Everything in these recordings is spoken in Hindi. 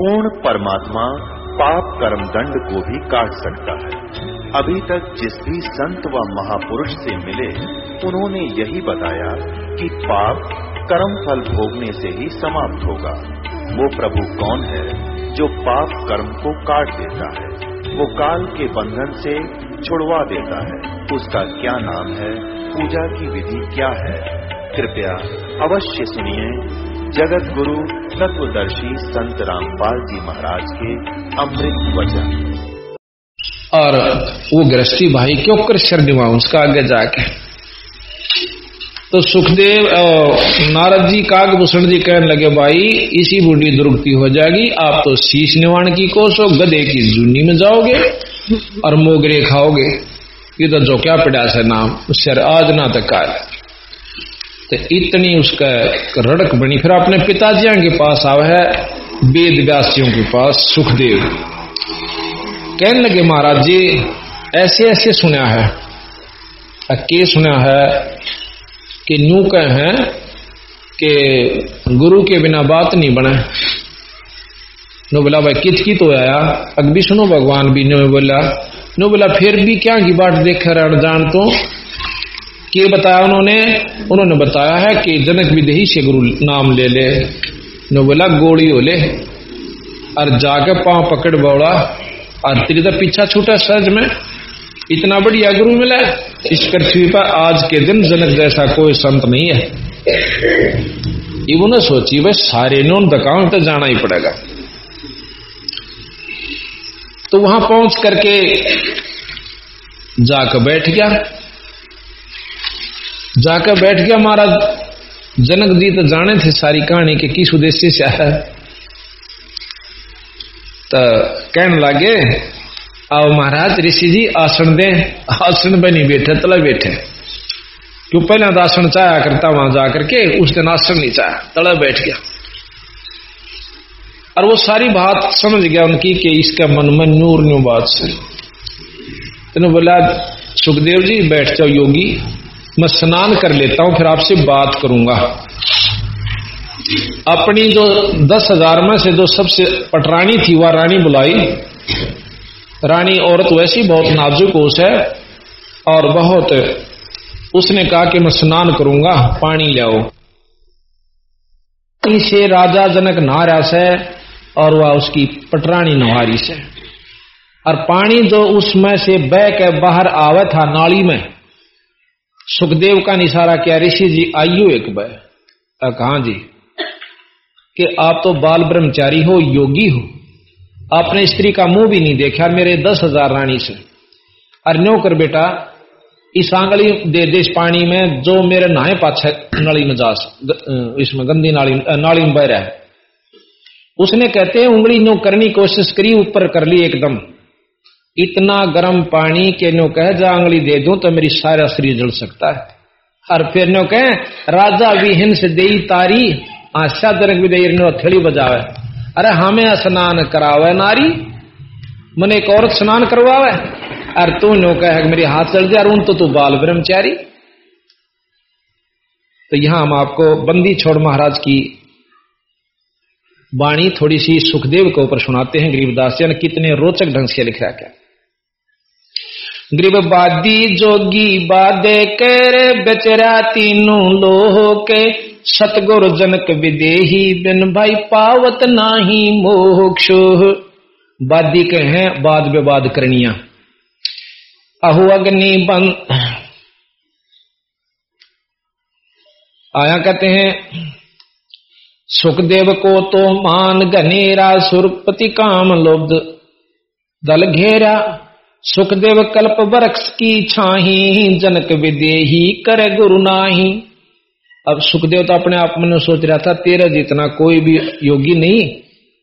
पूर्ण परमात्मा पाप कर्म दंड को भी काट सकता है। अभी तक जिस भी संत व महापुरुष से मिले, उन्होंने यही बताया कि पाप कर्म फल भोगने से ही समाप्त होगा। वो प्रभु कौन है जो पाप कर्म को काट देता है? वो काल के बंधन से छुड़वा देता है। उसका क्या नाम है? पूजा की विधि क्या है? कृपया अवश्य सुनिए। जगत गुरु तत्वदर्शी संत रामपाल जी महाराज के अमृत वचन। और वो गृहस्थी भाई क्यों कर शरणिमा उसका आगे जाके। तो सुखदेव नारद जी कागभूषण जी कहने लगे, भाई, इसी बूढ़ी दुर्गति हो जाएगी। आप तो शीश निवाण की कोसो गधे की जूनी में जाओगे और मोगरे खाओगे। ये तो जो क्या पड़ा है नाम उससे आज ना तक आए तो इतनी उसका रड़क बनी। फिर अपने पिताजिया के पास आवे है वेद व्यासियों के पास, सुखदेव। कहने लगे, महाराज जी ऐसे ऐसे सुना है। के सुना है? कि न्यू कह हैं कि गुरु के बिना बात नहीं बने। नो बोला, भाई कित की तो आया? अग भी सुनो, भगवान भी। नो बोला नो बोला, फिर भी क्या की बात देख रहा, जान तो? के बताया उन्होंने उन्होंने बताया है कि जनक विदेही से गुरु नाम ले ले नो बोला गोड़ी हो और जाके पाँव पकड़ बोड़ा, और तेरी तो पीछा छूटा सहज में। इतना बढ़िया गुरु मिला इस पृथ्वी पर आज के दिन जनक जैसा कोई संत नहीं है। इन्होंने सोची, भाई, सारे नोन दकाओ तो जाना ही पड़ेगा। तो वहाँ पहुँच करके जाकर बैठ गया। जाकर बैठ गया महाराज। जनक जी तो जाने थे सारी कहानी के किस उद्देश्य से आया। तो कहने लगे, आओ महाराज, ऋषि जी, आसन दे। आसन पे नहीं बैठे, तला बैठे। क्यों पहले तो आसन चाया करता, वहाँ जाकर के उस दिन आसन नहीं चाया, तला बैठ गया। और वो सारी बात समझ गया उनकी कि इसका मन में नूर न्यू बात से। तो बोला, सुखदेव जी, बैठ जाओ योगी। मैं स्नान कर लेता हूँ, फिर आपसे बात करूँगा। अपनी जो दस हज़ार में से जो सबसे पटरानी थी, वह रानी बुलाई। रानी औरत वैसी बहुत नाजुक होश है और बहुत, उसने कहा कि मैं स्नान करूँगा, पानी लाओ। से राजा जनक नहा से और वह उसकी पटरानी नहारी से। और पानी जो उसमें से बह के बाहर आवे था नाली में सुखदेव का निशारा क्या, ऋषि जी, आइयो एक बार। कहा जी? कि आप तो बाल ब्रह्मचारी हो, योगी हो। आपने स्त्री का मुँह भी नहीं देखा, मेरे दस हज़ार रानी से। अरे नो कर बेटा, इस आंगली दे, देश पानी में जो मेरे नहाए पाछे नाली में जा इसमें गंदी नाली नाली में बह रहा है। उसने कहते हैं, उंगली नो करनी कोशिश करी, ऊपर कर ली एकदम। इतना गर्म पानी के नो कह, जा आंगली दे दू तो मेरी सारा शरीर जल सकता है। और फिर नो कह, राजा विहीन से दे तारी, आशा दरक भी दे थेड़ी बजावे। अरे, हमें स्नान करावे नारी, मन एक औरत स्नान करवावे। और तू नो कह, मेरे हाथ चल जा उन तो तू बाल ब्रह्मचारी। तो यहाँ हम आपको बंदी छोड़ महाराज की वाणी थोड़ी सी सुखदेव के ऊपर सुनाते हैं गरीबदास जी ने कितने रोचक ढंग से लिखा क्या बादी जोगी बादे कर बेचरा तीनू लोह के सतगुर जनक विदेही बिन भाई पावत नाही मोक्ष। बादी के हैं बाद विवाद करनिया। अहु अग्नि बंद आया कहते हैं, सुखदेव को तो मान घनेरा सुरपति काम लुब्ध। दल घेरा। सुखदेव कल्प वृक्ष की छाही, जनक विदेही करे गुरु नाही। अब सुखदेव तो अपने आप में सोच रहा था, तेरा जितना कोई भी योगी नहीं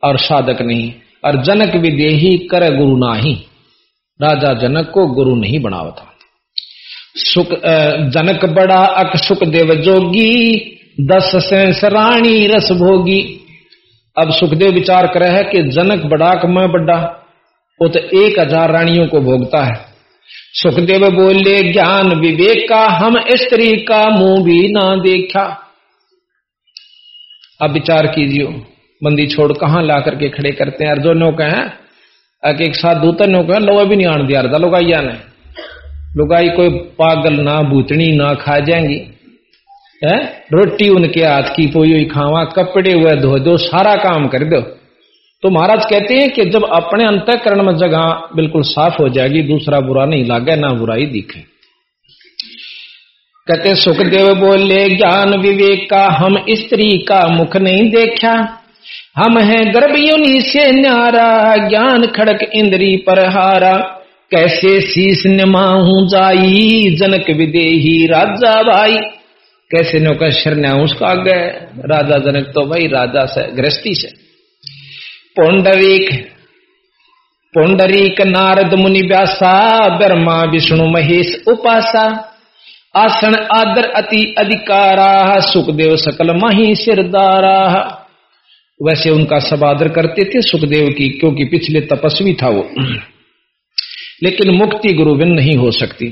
और साधक नहीं, और जनक विदेही करे गुरु नाही। राजा जनक को गुरु नहीं बनावा था सुख जनक बड़ा अक सुखदेव जोगी, दस सेंस रानी रस भोगी। अब सुखदेव विचार करे है कि जनक बड़ा मैं बड़ा। वो तो एक हज़ार रानियों को भोगता है। सुखदेव बोले, ज्ञान विवेक का हम स्त्री का मुँह भी ना देखा। अब विचार कीजिए मंदी छोड़ कहाँ ला करके खड़े करते हैं? और जो नौका है एक साथ दूतर नौका लोहा भी नहीं आन दिया लुगाइया ने लुगाई कोई पागल ना, भूतनी ना खा जाएँगी। है? रोटी उनके हाथ की पोई हुई खावा, कपड़े हुए धो दो, सारा काम कर दो। तो महाराज कहते हैं कि जब अपने अंतकरण में जगह बिल्कुल साफ़ हो जाएगी, दूसरा बुरा नहीं लागे, ना बुराई दिखे। कहते सुखदेव बोले, ज्ञान विवेक का हम स्त्री का मुख नहीं देखा। हम हैं गर्भ युनि से न्यारा, ज्ञान खड़क इंद्री पर हारा। कैसे शीश निमाहू जाई, जनक विदेही राजा भाई। कैसे नो का शरण्या उसका आगे राजा जनक तो भाई, राजा से गृहस्थी से। पौंडरीक पौंडरीक नारद मुनि व्यासा ब्रह्मा विष्णु महेश उपासा आसन आदर अति अधिकारा सुखदेव सकल मही सिरदारा वैसे उनका सब आदर करते थे, सुखदेव की, क्योंकि पिछले तपस्वी था वो। लेकिन मुक्ति गुरु बिन नहीं हो सकती।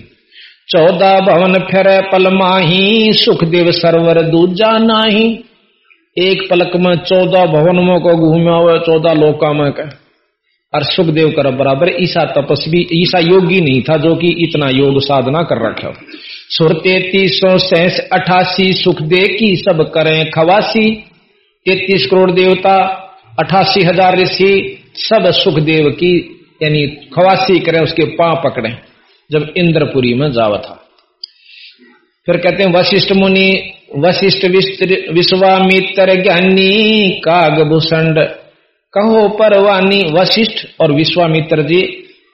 चौदह भवन फिर पल माही, सुखदेव सरवर दूजा नाही। एक पलक में चौदह भवन को घूमा हुआ चौदह लोका में का। और सुखदेव कर बराबर, ईसा तपस्वी, ईसा योगी नहीं था जो कि इतना योग साधना कर रखा सुर तैतीस सौ सैस अठासी, सुखदेव की सब करें खवासी। तैतीस करोड़ देवता, अठासी हज़ार ऋषि, सब सुखदेव की, यानी खवासी करें, उसके पाँव पकड़े, जब इंद्रपुरी में जावा था। फिर कहते हैं, वशिष्ठ मुनि वशिष्ठ विश्वामित्र ज्ञानी कागभूषण। कहो परवानी वशिष्ठ और विश्वामित्र जी,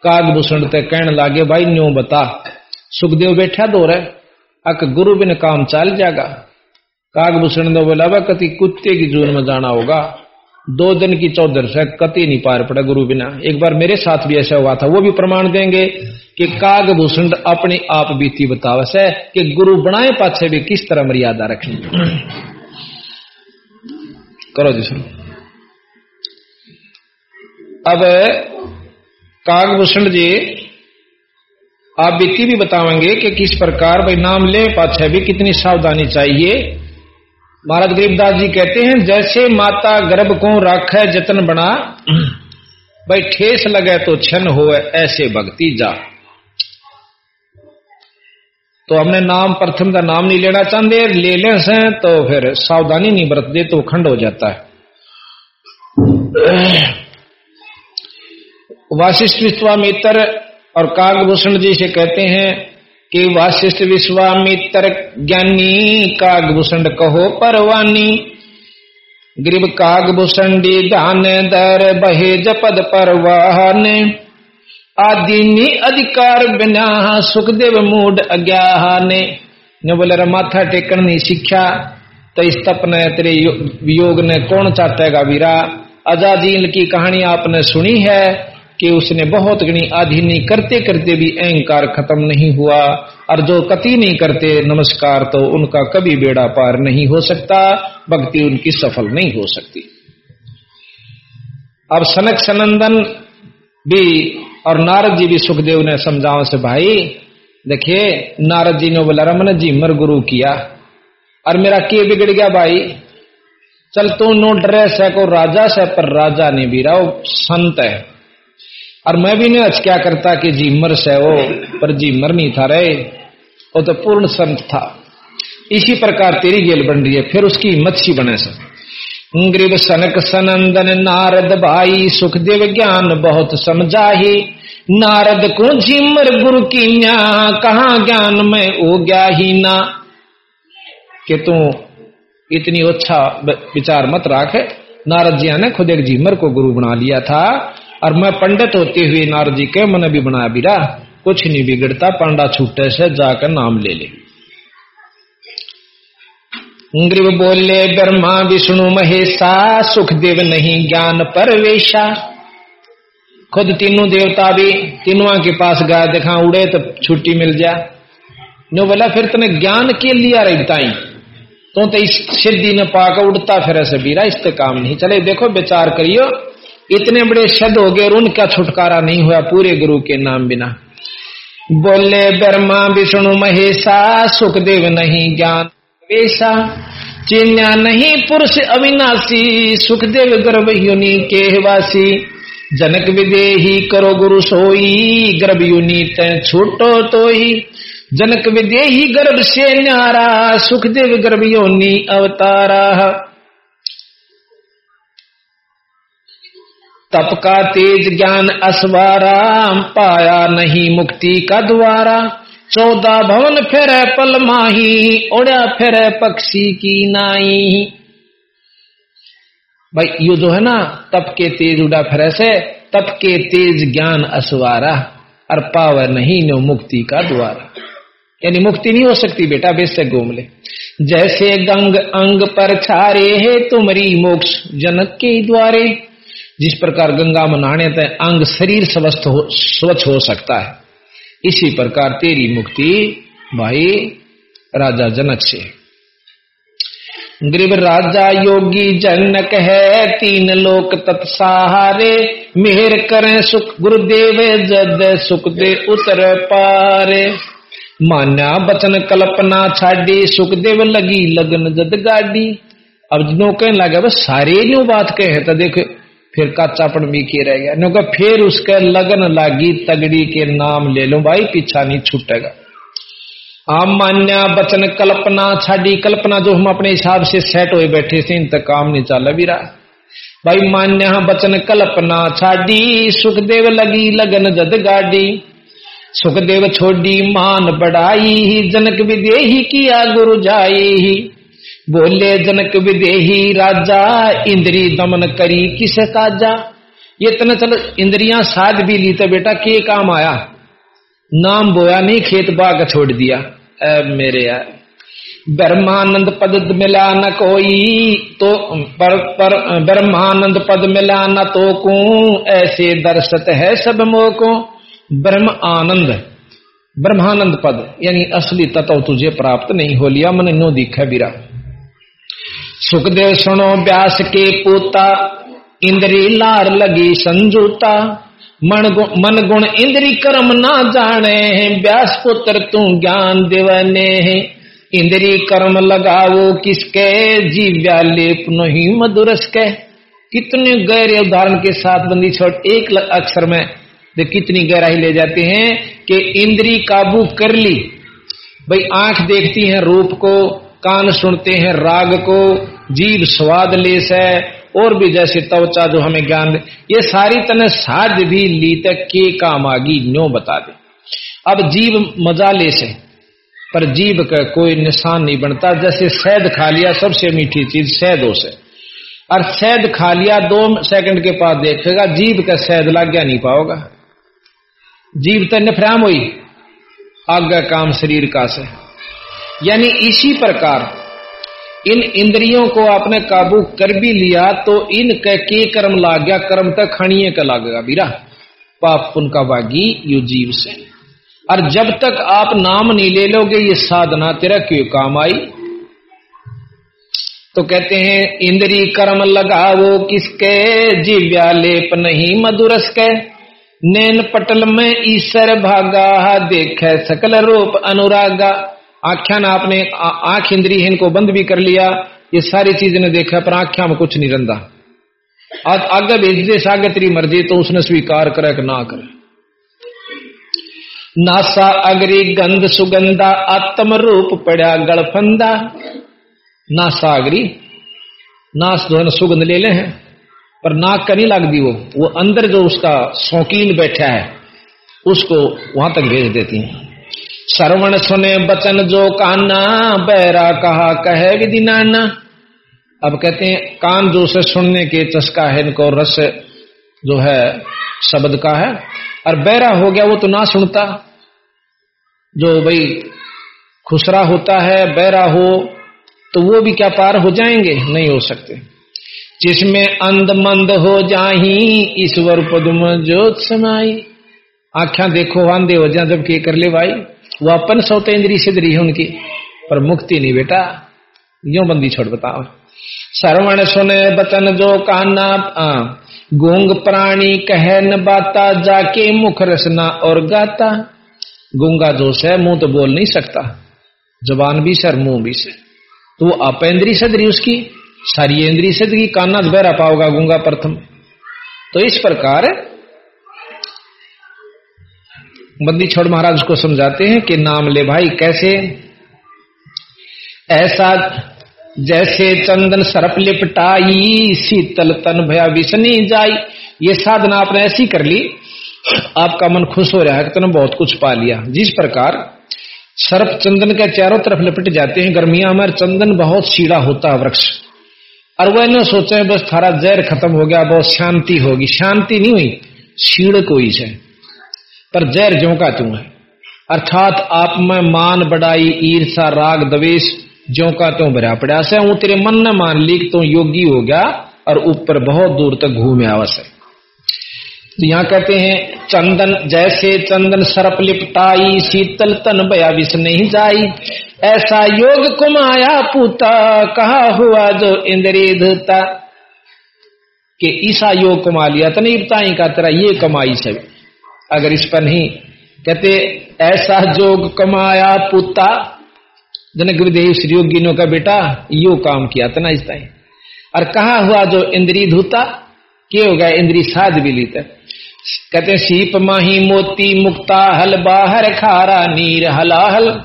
कागभूषण ते कहने लागे, भाई न्यू बता, सुखदेव बैठा दो रहे अक गुरु बिन काम चल जाएगा। कागभूषण ने बोला, वह कति कुत्ते की जून में जाना होगा। दो दिन की चौधर से कति नहीं पार पड़ा गुरु बिना। एक बार मेरे साथ भी ऐसा हुआ था, वो भी प्रमाण देंगे कि कागभूषण अपनी आप बीती बतावस है कि गुरु बनाए पाछे भी किस तरह मर्यादा रखनी करो जी सुनो। अब कागभूषण जी, आप बीती भी बतावेंगे कि किस प्रकार भाई नाम ले पाछे भी कितनी सावधानी चाहिए महाराज गरीबदास जी कहते हैं, जैसे माता गर्भ को राख है जतन बना, भाई ठेस लगे तो छन हो ऐसे भक्ति जा। तो हमने नाम, प्रथम का नाम नहीं लेना चाहते, ले ले से तो फिर सावधानी नहीं बरत दे तो खंड हो जाता है। वाशिष्ठ विश्वामित्र और कागभूषण जी से कहते हैं कि वाशिष्ठ विश्वामित्र ज्ञानी कागभूषण कहो परवानी। ग्रीब कागभूषण दान दर बहे जपद परवाहन आदिनी अधिकार बिना सुखदेव मूड अज्ञा ने बोले माथा टेकन नहीं सीखा तो इस तप ने तेरे वियोग ने कौन चाटेगा वीरा। अजाजील की कहानी आपने सुनी है। कि उसने बहुत गणी आधीनी करते करते भी अहंकार खत्म नहीं हुआ और जो कति नहीं करते नमस्कार तो उनका कभी बेड़ा पार नहीं हो सकता, भक्ति उनकी सफल नहीं हो सकती। अब सनक सनंदन भी और नारद जी भी सुखदेव ने समझाओ से, भाई, देखिए, नारद जी ने बोला, रमन जी, मर गुरु किया। और मेरा के बिगड़ गया भाई। चल तू नो ड्रेस है को राजा से, पर राजा ने भी रहा संत है। और मैं भी नहीं अच क्या करता कि जीमर से वो पर जीमर नहीं था रहे वो तो पूर्ण संत था। इसी प्रकार तेरी गेल बन रही है, फिर उसकी मच्छी बने से। ग्रीव सनक सनंदन नारद भाई, सुखदेव ज्ञान बहुत समझा ही नारद को झिमर गुरु की कहा ज्ञान में हो गया ही ना। कि तू इतनी अच्छा विचार मत राख। नारद जी ने खुद एक झिमर को गुरु बना लिया था। और मैं पंडित होते हुए नारद जी के मन भी बना रहा कुछ नहीं बिगड़ता, पांडा छूटे से जाकर नाम ले ले। ग्रीव बोले, ब्रह्मा, विष्णु, महेशा, सुखदेव नहीं, ज्ञान परवेशा। खुद तीनों देवता भी, तीनों के पास गया देखा, उड़े तो छुट्टी मिल जा। नो बोला, फिर तने ज्ञान के लिया रही बताई। तो तो इस सिद्धि ने पाकर उड़ता फिर ऐसे बीरा इससे काम नहीं। चले, देखो, विचार करियो। इतने बड़े शब्द हो गए और उनका छुटकारा नहीं हुआ पूरे गुरु के नाम बिना। बोले, ब्रह्मा, विष्णु, महेशा, सुखदेव नहीं, ज्ञान वेशा चिन्या नहीं, पुरुष अविनाशी, सुखदेव गर्भ युनि के वासी जनक विदेही, करो गुरु सोई, गर्भ युनि तो जनक विदेही, गर्भ से न्यारा, सुखदेव गर्भ योनि अवतारा। तप का तेज ज्ञान असवारा, पाया नहीं मुक्ति का द्वारा। चौदह भवन फिर पल माही उड़ा फिर पक्षी की नाई। भाई, ये जो है ना, तप के तेज उड़ा फिर से तप के तेज ज्ञान असवारा, और पावर नहीं नो मुक्ति का द्वारा। यानी मुक्ति नहीं हो सकती बेटा बेशक घूम ले। जैसे गंग अंग पर छारे है, तुमरी मोक्ष जनक के द्वारे। जिस प्रकार गंगा में नहाने तय अंग शरीर स्वस्थ हो, स्वच्छ हो सकता है, इसी प्रकार तेरी मुक्ति भाई राजा जनक से ग्रीब राजा योगी जनक है, तीन लोक तत्सहारे, मेहर करें सुख, गुरुदेव जद सुख दे उतर पारे। मान्या बचन कल्पना छाड़ी, सुखदेव लगी लगन जद गाड़ी। अब नो कहने लगे बस सारे नो बात कहे तो देख फिर काचापन भी के रह गया। नो फिर उसके लगन लागी तगड़ी के नाम ले लो, भाई पीछा नहीं छूटेगा। आम मान्या बचन कल्पना, छाड़ी कल्पना जो हम अपने हिसाब से सेट हुए बैठे थे इन तक काम नहीं चल भी रहा। भाई मान्या बचन कल्पना, छाड़ी, सुखदेव लगी लगन जद गाड़ी। सुखदेव छोड़ी मान बढ़ाई, जनक विदेही किया गुरु जाई। बोले जनक विदेही राजा इंद्री दमन करी किस काजा? ये तना चल इंद्रियाँ साध भी ली तो बेटा के काम आया? नाम बोया नहीं खेत बाग छोड़ दिया। ए मेरे यार ब्रह्मानंद पद मिला न कोई तो पर, पर ब्रह्मानंद पद मिला न तो को ऐसे दर्शत है सब मोको। ब्रह्म आनंद ब्रह्मानंद पद यानी असली तत्व तुझे प्राप्त नहीं हो लिया मन नो दिखा बिरा। सुखदेव सुनो व्यास के पोता इंद्री लार लगी संजूता मन गुण मन गुण इंद्री कर्म ना जाने हैं व्यास पुत्र तू ज्ञान देवने इंद्री कर्म लगाओ किसके जीव्या लेप नहीं मधुरस के कितने गहरे उदाहरण के साथ बंदी छोड़ एक अक्षर में वे कितनी गहराई ले जाते हैं कि इंद्री काबू कर ली भाई आँख देखती है रूप को कान सुनते हैं, राग को जीव स्वाद लेस है और भी जैसे त्वचा जो हमें ज्ञान दे। ये सारी तने साध भी ली तक के काम आगी, न्यो बता दे। अब जीव मज़ा ले से, पर जीव का कोई निशान नहीं बनता। जैसे शहद खा लिया, सबसे मीठी चीज़ शहदों से। और शहद खा लिया, दो सेकंड के पास देखेगा जीव का शहद लग गया नहीं पाओगा। जीव तो निफ्राम हुई आज्ञा काम शरीर का से। यानी इसी प्रकार, इन इंद्रियों को आपने काबू कर भी लिया तो इन के कर्म लाग गया कर्म तक खणीय का लागेगा बीरा। पाप पुन का बागी जीव से। और जब तक आप नाम नहीं ले लोगे, ये साधना तेरा क्यों काम आई? तो कहते हैं, इंद्री कर्म लगाओ किसके? जीव्या लेप नहीं मधुरस के। नैन पटल में ईश्वर भागा, देख सकल रूप अनुरागा। आख्यान आपने आँख इंद्री है, इनको बंद भी कर लिया, ये सारी चीज़ ने देखा, पर आख्या में कुछ नहीं रंदा आज आगे भेज दे सागे तेरी मर्ज़ी तो उसने स्वीकार करे कि ना करे। नासा अग्री गंध सुगंधा, आत्म रूप पड़ा गड़फंदा नासा अग्री, नास जो है सुगंध ले ले हैं, पर नाक का नहीं लगती वो। वो अंदर जो उसका शौकीन बैठा है, उसको वहाँ तक भेज देती है। श्रवण सुने बचन जो काना बैरा कहा, कहे विधि नाना अब कहते हैं, कान जो से सुनने के चस्का है, इनको रस जो है, शब्द का है, और बैरा हो गया, वो तो ना सुनता। जो भाई खुसरा होता है, बैरा हो तो वो भी क्या पार हो जाएँगे? नहीं हो सकते। जिसमें अंध मंद हो जाही, ईश्वर पदम ज्योत समाई। आख्या देखो वांदे हो जा जब के कर ले भाई अपन सौतेंद्री सिद्धरी है उनकी, पर मुक्ति नहीं बेटा। यो बंदी छोड़ बताओ। श्रवण सुने बचन जो काना गूंग प्राणी कह न बाता, जाके मुख रसना और गाता। गूँगा जो से मुँह तो बोल नहीं सकता जबान भी सर मुँह भी से। तो वो अपेंद्री सदरी उसकी, सारी इंद्री सदगी काना बहरा पाओगा गूँगा प्रथम। तो इस प्रकार बंदी छोड़ महाराज को समझाते हैं कि नाम ले भाई, कैसे? ऐसा जैसे चंदन सरप लिपटाई, शीतल तन भया विषनी जाई। ये साधना आपने ऐसी कर ली, आपका मन खुश हो रहा है कि तुमने बहुत कुछ पा लिया। जिस प्रकार सर्प चंदन के चारों तरफ़ लिपट जाते हैं, गर्मिया में चंदन बहुत सीढ़ा होता है वृक्ष। और वह न सोचे बस थारा जहर खत्म हो गया, बहुत शांति होगी। शांति नहीं हुई सीढ़ कोई से पर जहर जो का तू है। अर्थात आप में मान बढ़ाई ईर्षा, राग दवेश जो का त्यों भरा पड़ा से वो तेरे मन ने मान ली तो योगी हो गया और ऊपर बहुत दूर तक घूमे आवस है। तो यहाँ कहते हैं, चंदन जैसे चंदन सरप लिपटाई, शीतल तन बया विष नहीं जाई। ऐसा योग कुमाया पूता, कहा हुआ जो इंद्री धता। कि ईसा योग कमा लिया तो नहीं बताई का तरह ये कमाई से। अगर इस पर नहीं। कहते, ऐसा जोग कमाया पुता जनक विदेह श्री योगिनों का बेटा, यो काम किया था ना इस और कहा हुआ जो इंद्री धूता? के हो गया इंद्री साध भी लीता। कहते सीप माही मोती मुक्ता हल, बाहर खारा नीर हलाहल।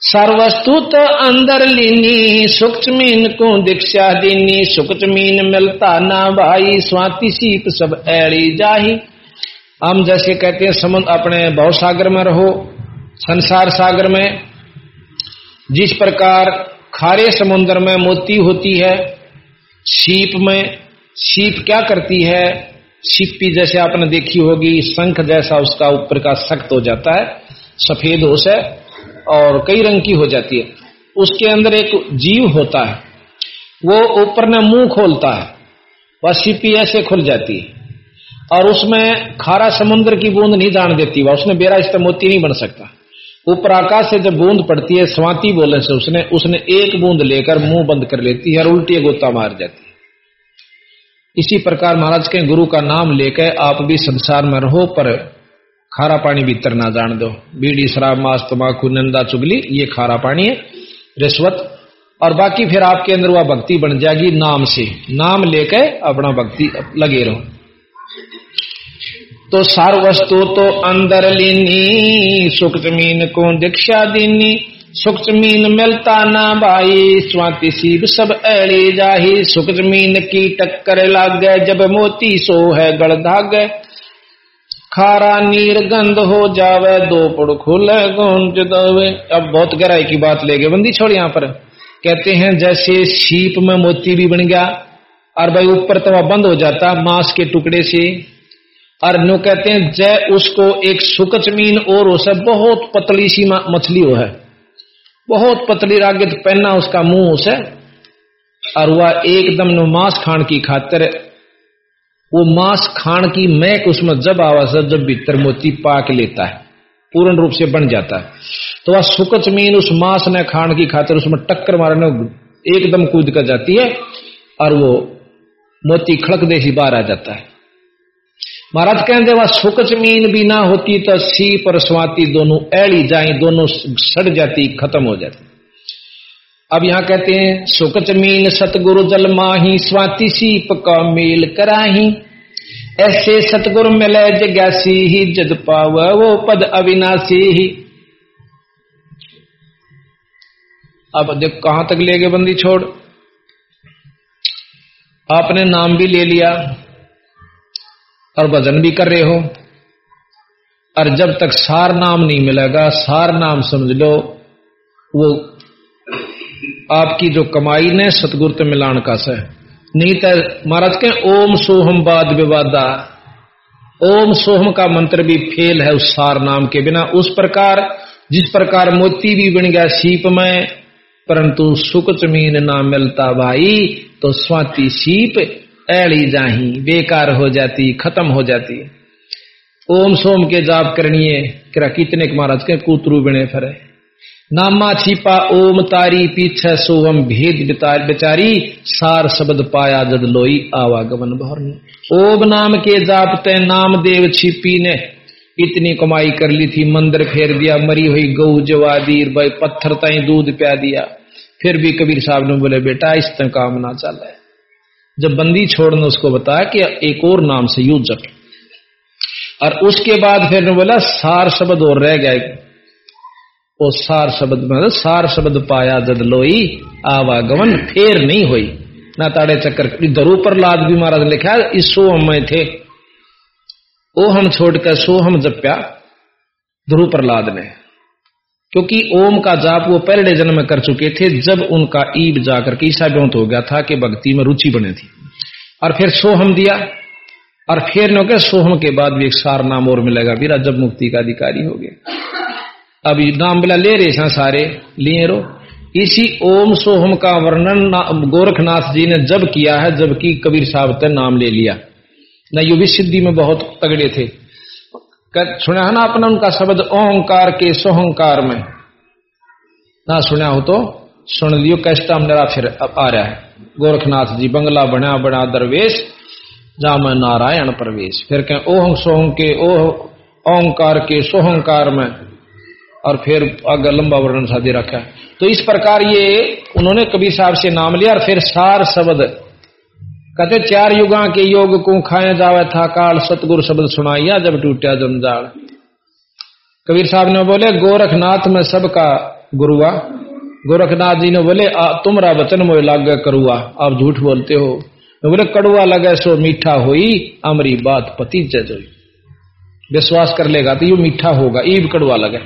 सर्वस्तु तो अंदर लीनी, सूक्ष्मीन को दीक्षा दीनी, सूक्ष्मीन मिलता ना भाई स्वाति सीप सब ऐड़ी जाही। हम जैसे कहते हैं समुद्र अपने भव सागर में रहो संसार सागर में जिस प्रकार खारे समुद्र में मोती होती है सीप में सीप क्या करती है सीपी जैसे आपने देखी होगी शंख जैसा उसका ऊपर का सख्त हो जाता है सफ़ेद हो से और कई रंग की हो जाती है उसके अंदर एक जीव होता है वो ऊपर ने मुँह खोलता है वह सीपी ऐसे खुल जाती है और उसमें खारा समुद्र की बूंद नहीं जान देती वह उसने बेरा इस मोती नहीं बन सकता। ऊपर आकाश से जब बूंद पड़ती है, स्वाति बोलने से उसने उसने एक बूंद लेकर मुँह बंद कर लेती है और उल्टी गोता मार जाती है। इसी प्रकार महाराज के गुरु का नाम लेकर आप भी संसार में रहो, पर खारा पानी भीतर ना जान दो। बीड़ी, शराब, मांस तमाकू नंदा, चुगली, ये खारा पानी है, रिश्वत। और बाकी फिर आपके अंदर वह भक्ति बन जाएगी नाम से। नाम लेकर अपना भक्ति लगे रहो। तो सार वस्तु तो अंदर लीनी सुख ज़मीन को दीक्षा दीनी। सुख ज़मीन मिलता ना भाई स्वाति सीब सब एड़ी जाही। सुख ज़मीन की टक्कर लाग, जब मोती सो है गड़ धाग। खारा नीर गंध हो जावे, दो पुड़ खुले गुंज दवे। अब बहुत गहराई की बात ले गए बंदी छोड़ यहाँ पर। कहते हैं, जैसे सीप में मोती भी बन गया, और भाई ऊपर तवा बंद हो जाता, मांस के टुकड़े से। और नो कहते हैं, जय उसको एक सुकच मीन और उसे बहुत पतली सी मछली हो है। बहुत पतली रागित पहना उसका मुँह उसे, और वह एकदम नो मांस खान की खातर, वो मांस खान की मैक उसमें जब आवाज़ जब भीतर मोती पाक लेता है, पूर्ण रूप से बन जाता है। तो वह सुकच मीन उस मांस ने खान की खातर उसमें टक्कर मारने एकदम कूद कर जाती है, और वो मोती खड़क देसी बाहर आ जाता है। महाराज कहते वह सुख ज़मीन भी ना होती तो सीप और स्वाति दोनों एड़ी जाए दोनों सड़ जाती, खत्म हो जाती। अब यहाँ कहते हैं, सुख ज़मीन सतगुरु जल माही, स्वाति सीप का मेल कराही। ऐसे सतगुरु मिले जग्यासी ही, जद पाव वो पद अविनाशी ही। अब देख, कहाँ तक ले गए बंदी छोड़? आपने नाम भी ले लिया। और भजन भी कर रहे हो। और जब तक सार नाम नहीं मिलेगा, सार नाम समझ लो, वो आपकी जो कमाई ने सतगुरु मिलान का से। नहीं तो महाराज के ओम सोहम बाद विवादा। ओम सोहम का मंत्र भी फेल है उस सार नाम के बिना। उस प्रकार, जिस प्रकार मोती भी बन गया सीप में, परंतु सुख ज़मीन ना मिलता भाई तो स्वाति सीप ऐड़ी जाही, बेकार हो जाती, खत्म हो जाती। ओम सोम के जाप करनिए, किरा कितने के महाराज के कूतरू बिने फरे। नामा छिपा, ओम तारी पीछे सोहम भेद बेचारी, सार शब्द पाया जद लोई आवागमन भरनी। ओम नाम के जाप जापते नाम देव छिपी ने। इतनी कमाई कर ली थी, मंदिर फेर दिया, मरी हुई गऊ जवा दी भाई पत्थर ताई दूध प्या दिया। फिर भी कबीर साहब ने बोले, बेटा, इस तरह काम ना चल। है जब बंदी छोड़ने उसको बताया कि एक और नाम से यू जप और उसके बाद फिर ने बोला, सार शब्द और रह गए वो सार शब्द में सार शब्द पाया जद लोई, आवागमन फेर नहीं हुई। ना ताड़े चक्कर, इधर ऊपर लाद भी महाराज लिखा, इस सो हम में थे। ओ हम छोड़कर सो हम जप्या, ध्रुव प्रहलाद ने। क्योंकि ओम का जाप वो पहले जन्म में कर चुके थे, जब उनका ईब जाकर के ईसा ब्योंत हो गया था कि भक्ति में रुचि बने थी। और फिर सोहम दिया, और फिर नो सोहम के बाद भी एक सार नाम और मिलेगा बीरा जब मुक्ति का अधिकारी हो गया। अब नाम बिला ले रहे सारे, लिए रो। इसी ओम सोहम का वर्णन गोरखनाथ जी ने जब किया है, जबकि कबीर साहब ने नाम ले लिया। न यू भी सिद्धि में बहुत तगड़े थे। सुना है ना अपना उनका शब्द, ओंकार के सोहंकार में। ना सुना हो तो सुन लियो कैस्टा मेरा फिर आ रहा है। गोरखनाथ जी, बंगला बना बना दरवेश जा मैं नारायण प्रवेश। फिर कहें, ओह, सोहं के, ओह, ओंकार के सोहंकार में। और फिर आगे लंबा वर्णन साधे रखा तो इस प्रकार ये उन्होंने कबीर साहब से नाम लिया और फिर सार शब्द कहते, चार युगा के योग को खाए जावे था काल, सतगुरु शब्द सुनाइया जब टूटा जमजाड़ कबीर साहब ने बोले, गोरखनाथ में सबका गुरुआ। गोरखनाथ जी ने बोले तुम्हारा वचन मोह लाग करुआ, आप झूठ बोलते हो। बोले, कड़ुआ लगे सो मीठा हुई अमरी बात पति जोई। विश्वास कर लेगा तो यू मीठा होगा, ईब कड़ुआ लगे।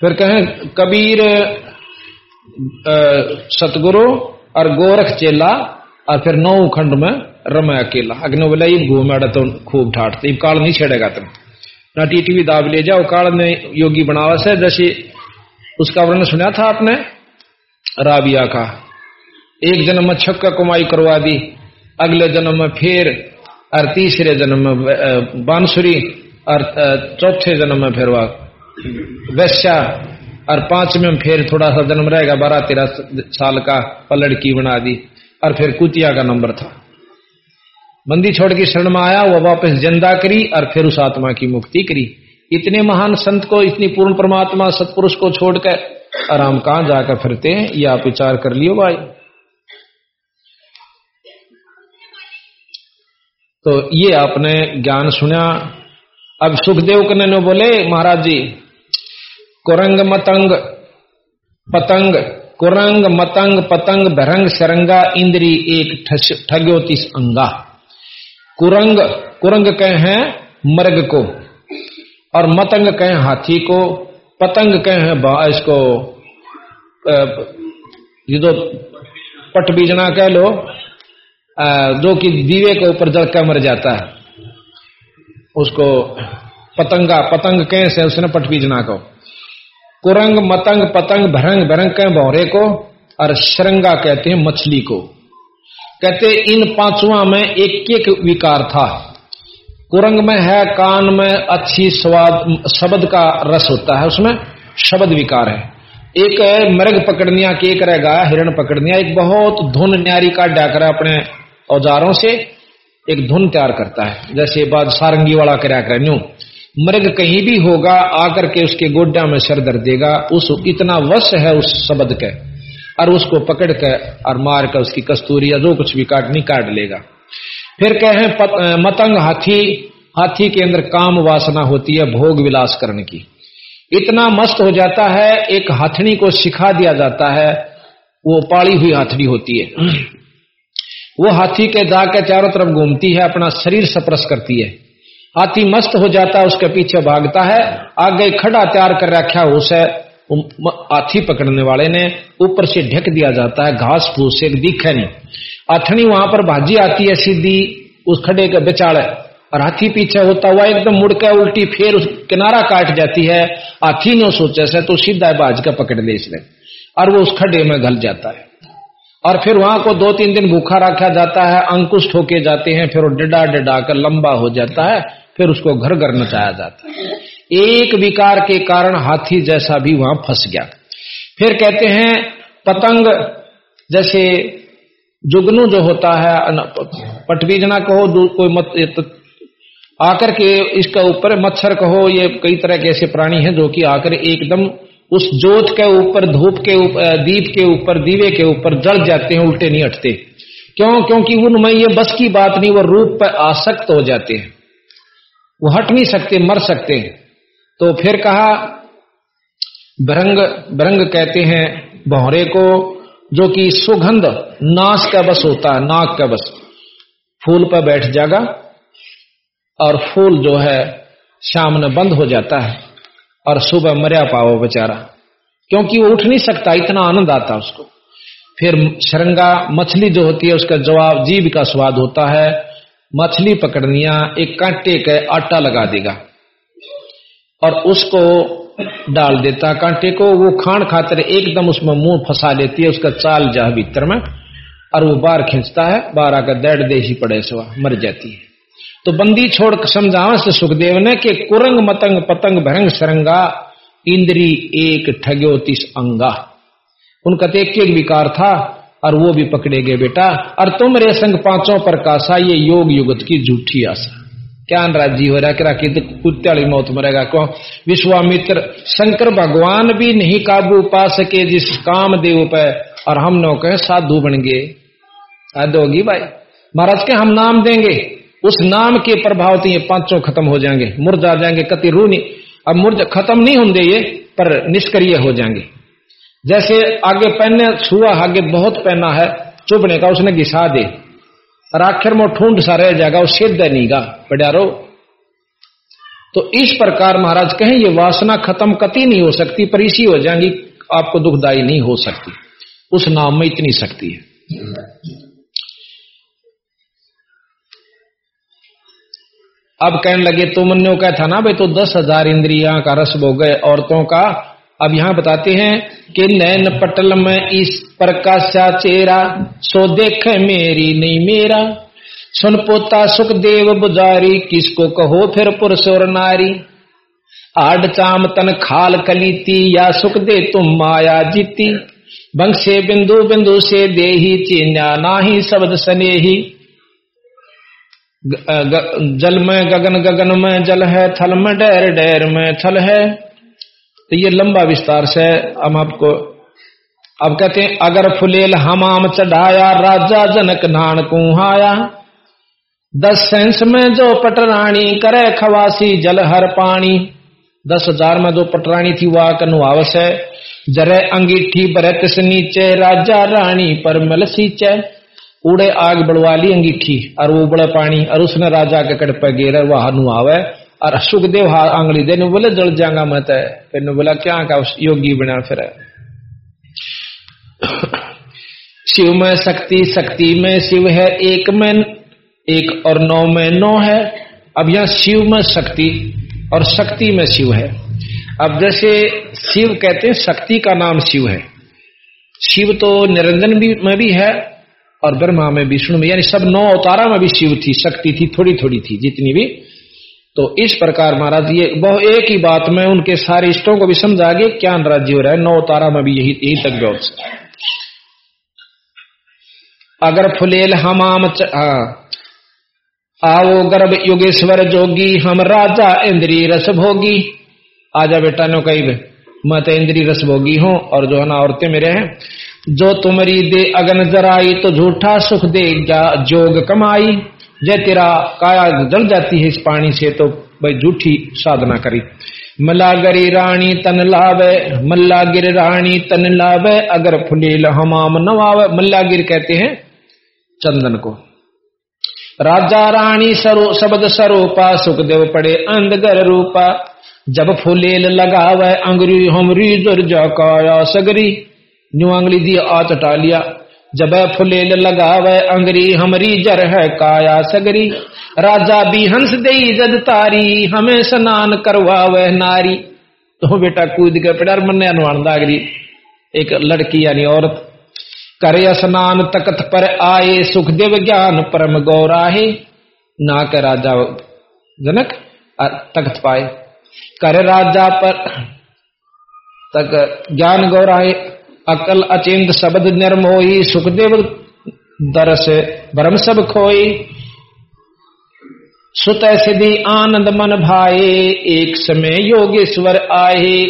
फिर कहें, कबीर सतगुरु और गोरख चेला, और फिर नौ खंड में रमे अकेला। अग्नि बोला घूमेड़ा तो खूब ठाटते काल नहीं छेड़ेगा तुम। ना टीटी भी दाब ले जाओ, काल ने योगी बनावा से जैसे उसका वर्णन सुना था आपने, राबिया का। एक जन्म में छक्का कमाई करवा दी, अगले जन्म में फिर, और तीसरे जन्म में बांसुरी, और चौथे जन्म में फिर वह, वैश्या और पाँचवें में फिर थोड़ा सा जन्म रहेगा बारह तेरह साल का, पलड़की बना दी, और फिर कुतिया का नंबर था। बंदी छोड़ के शरण में आया वो वापस ज़िंदा करी, और फिर उस आत्मा की मुक्ति करी। इतने महान संत को, इतनी पूर्ण परमात्मा, सतपुरुष को छोड़कर, आराम कहाँ जाकर फिरते हैं? ये आप विचार कर लियो भाई। तो ये आपने ज्ञान सुना। अब सुखदेव कन्ने बोले, महाराज जी कुरंग मतंग पतंग कुरंग मतंग पतंग भरंग सरंगा इंद्री एक ठग्योतिस अंगा कुरंग कुरंग कहे हैं मर्ग को और मतंग कहे हाथी को पतंग कहे हैं इसको ये तो पट बीजना कह लो जो कि दीवे के ऊपर जड़का मर जाता है उसको पतंगा पतंग कहे से उसने पट बीजना को कुरंग, मतंग, पतंग, भरंग भरंग कहें भौरे को, और श्रृंगा कहते हैं मछली को। कहते इन पांचवा में एक एक विकार था। कुरंग में है, कान में अच्छी स्वाद, शब्द का रस होता है, उसमें शब्द विकार है। एक है, मृग पकड़निया, के एक रहेगा हिरण पकड़निया। एक बहुत धुन न्यारी का डाकर अपने औजारों से एक धुन तैयार करता है। जैसे बाद सारंगी वाला करा कर न्यू। मृग कहीं भी होगा, आकर के उसके गोड्डा में सर दर देगा। उस इतना वश है उस शब्द के, और उसको पकड़ कर और मार कर उसकी कस्तूरी या जो कुछ भी काट, नहीं काट लेगा। फिर कहे मतंग हाथी हाथी के अंदर काम वासना होती है भोग विलास करने की। इतना मस्त हो जाता है, एक हाथनी को सिखा दिया जाता है, वो पाली हुई हाथनी होती है। वो हाथी के दाग के चारों तरफ़ घूमती है, अपना शरीर सप्रस करती है। हाथी मस्त हो जाता है, उसके पीछे भागता है। आगे खड़ा तैयार कर रखा है उसे। हाथी पकड़ने वाले ने ऊपर से ढक दिया जाता है, घास फूस से दिखे नहीं। अथनी वहाँ पर भाजी आती है सीधी, उस खड़े के बेचाड़े और हाथी पीछे होता हुआ एकदम मुड़ के उल्टी फिर उस किनारा काट जाती है। हाथी ने सोचे से तो सीधा भाज का पकड़ ले इसने। और वो उस खड्डे में घल जाता है। और फिर वहाँ को दो तीन दिन भूखा रखा जाता है, अंकुश ठोके जाते हैं, फिर वो डिडा डिडा कर लंबा हो जाता है, फिर उसको घर घर नचाया जाता है। एक विकार के कारण हाथी जैसा भी वहाँ फंस गया फिर कहते हैं, पतंग जैसे जुगनू जो होता है पटवीजना कहो कोई मत तो आकर के इसका ऊपर मच्छर कहो, ये कई तरह के ऐसे प्राणी हैं जो कि आकर एकदम उस जोत के ऊपर, धूप के ऊपर दीप के ऊपर, दीवे के ऊपर जल जाते हैं, उल्टे नहीं हटते। क्यों? क्योंकि उनमें ये बस की बात नहीं, वो रूप पर आसक्त हो जाते हैं। वो हट नहीं सकते, मर सकते हैं। तो फिर कहा भरंग भरंग कहते हैं भौरे को, जो कि सुगंध नाश का बस होता है, नाक का बस। फूल पर बैठ जाएगा और फूल जो है में बंद हो जाता है। और सुबह मरिया पाओ बेचारा। क्योंकि वो उठ नहीं सकता, इतना आनंद आता उसको। फिर शरंगा, मछली जो होती है, उसका जवाब जीव का स्वाद होता है। मछली पकड़निया, एक कांटे का आटा लगा देगा। और उसको डाल देता कांटे को, वो खान खातर एकदम उसमें मुँह फंसा लेती है, उसका चाल जा भीतर में और वो बार खींचता है बार आकर दैड देशी पड़े से मर जाती है। तो बंदी छोड़ समझावा से सुखदेव ने कि कुरंग मतंग पतंग भरंग सरंगा, इंद्री एक ठग्यो तीस अंगा। उनका तो एक एक विकार था, और वो भी पकड़े गए बेटा। और तुम रे संग पाँचों पर कासा, ये योग युगत की झूठी आशा। क्या राज़ी हो रहा करा कि कुत्ते मौत मरेगा? क्यों? विश्वामित्र, शंकर भगवान भी नहीं काबू पा सके जिस काम देव पे, और हम नौ कहे साधु बन गए। होगी भाई? महाराज के हम नाम देंगे। उस नाम के प्रभाव से ये पाँचों खत्म हो जाएँगे। मुर्जा जाएँगे, कति रू नहीं। अब मुर्जा खत्म नहीं होंगे ये, पर निष्क्रिय हो जाएँगे। जैसे आगे पहनने छुआ आगे बहुत पहना है, चुभने का उसने घिसा दे। और आखिर में ठूंड सा रह जाएगा, वो सिद्ध नहीं गा रो तो इस प्रकार महाराज कहें, ये वासना खत्म कति नहीं हो सकती, पर इसी हो जाएँगी, आपको दुखदाई नहीं हो सकती। उस नाम में इतनी शक्ति है। अब कहने लगे तुमने क्या था ना भाई तो दस हज़ार इंद्रिया का रस हो गए, औरतों का। अब यहाँ बताते हैं कि नैन पटल में इस प्रकाशा चेरा, सो देख मेरी नहीं मेरा। सुन पोता सुखदेव बुजारी, किसको कहो फिर पुरुष और नारी? आड चाम तन खाल कलीती, या सुख दे तुम माया जीती। बंग से बिंदु बिंदु से दे ही चीन्या ना ही शब्द सने ही जल में गगन गगन में जल है, थल में डैर डैर में थल है। तो ये लंबा विस्तार से हम आपको, अब कहते हैं, अगर फुलेल हमाम चढ़ाया, राजा जनक नान कुहाया दस सेंस में जो पटरानी करे खवासी जल हर पानी दस हज़ार में जो पटरानी थी, वह कनुआवस है जरे अंगीठी बरत नीचे, राजा रानी पर मल सींचे उड़े आग बढ़वा ली अंगीठी, और वो बड़े पानी, और उसने राजा के कट पे गेर वह हनु आवे, और सुखदेव हा आंगली दे बोले, जल जाऊँगा मत है। फिर बोला, क्या का योगी बना फिर? शिव में शक्ति शक्ति में शिव है एक में, एक और नौ में नौ है। अब यहाँ शिव में शक्ति, और शक्ति में शिव है। अब जैसे शिव कहते हैं, शक्ति का नाम शिव है। शिव तो निरंजन भी, में भी है और ब्रह्मा में, विष्णु में, यानी सब नौ अवतारा में भी शिव थी, शक्ति थी थोड़ी थोड़ी थी, जितनी भी। तो इस प्रकार महाराज, ये बहु एक ही बात में उनके सारे इष्टों को भी समझा गए क्या राज्य हो रहा है, नौ अवतारा में भी यही यही तक व्यवस्था अगर फुलेल हमाम हाँ आओ गर्भ योगेश्वर जोगी, हम राजा इंद्री रस भोगी। आजा बेटा नो कही मैं तो इंद्री रस भोगी हूँ, और जो है ना, औरतें मेरे हैं। जो तुम्हारी दे अगन जराई तो झूठा सुख दे जोग कमाई। जय तेरा काया जल जाती है इस पानी से तो भाई झूठी साधना करी। मलागरी रानी तन लावे मल्लागिर रानी तन लावे, अगर फुलील हमाम नवावे मल्लागिर कहते हैं चंदन को। राजा रानी सरो शब्द सरोपा सुखदेव पड़े अंधगर रूपा। जब फुलेल लगावे, अंगरी हमरी दुर्जा काया सगरी। न्यू अंगली आ चटा लिया जब फुलेल लगावे अंगरी, हमरी जर है काया सगरी। राजा भी हंस दे जद तारी, हमें स्नान करवावे नारी। तो बेटा कूद के पिडर मन अनुमान दागरी एक लड़की यानी औरत। करे स्नान तकत पर आए, सुखदेव ज्ञान परम गौराहे। ना के राजा जनक तख्त पाए। करे राजा पर तक ज्ञान गौराहे। अकल अचिंत शब्द निर्मोही सुखदेव दरस भरम सब खोई। सुत सिद्धि आनंद मन भाए, एक समय योगेश्वर आए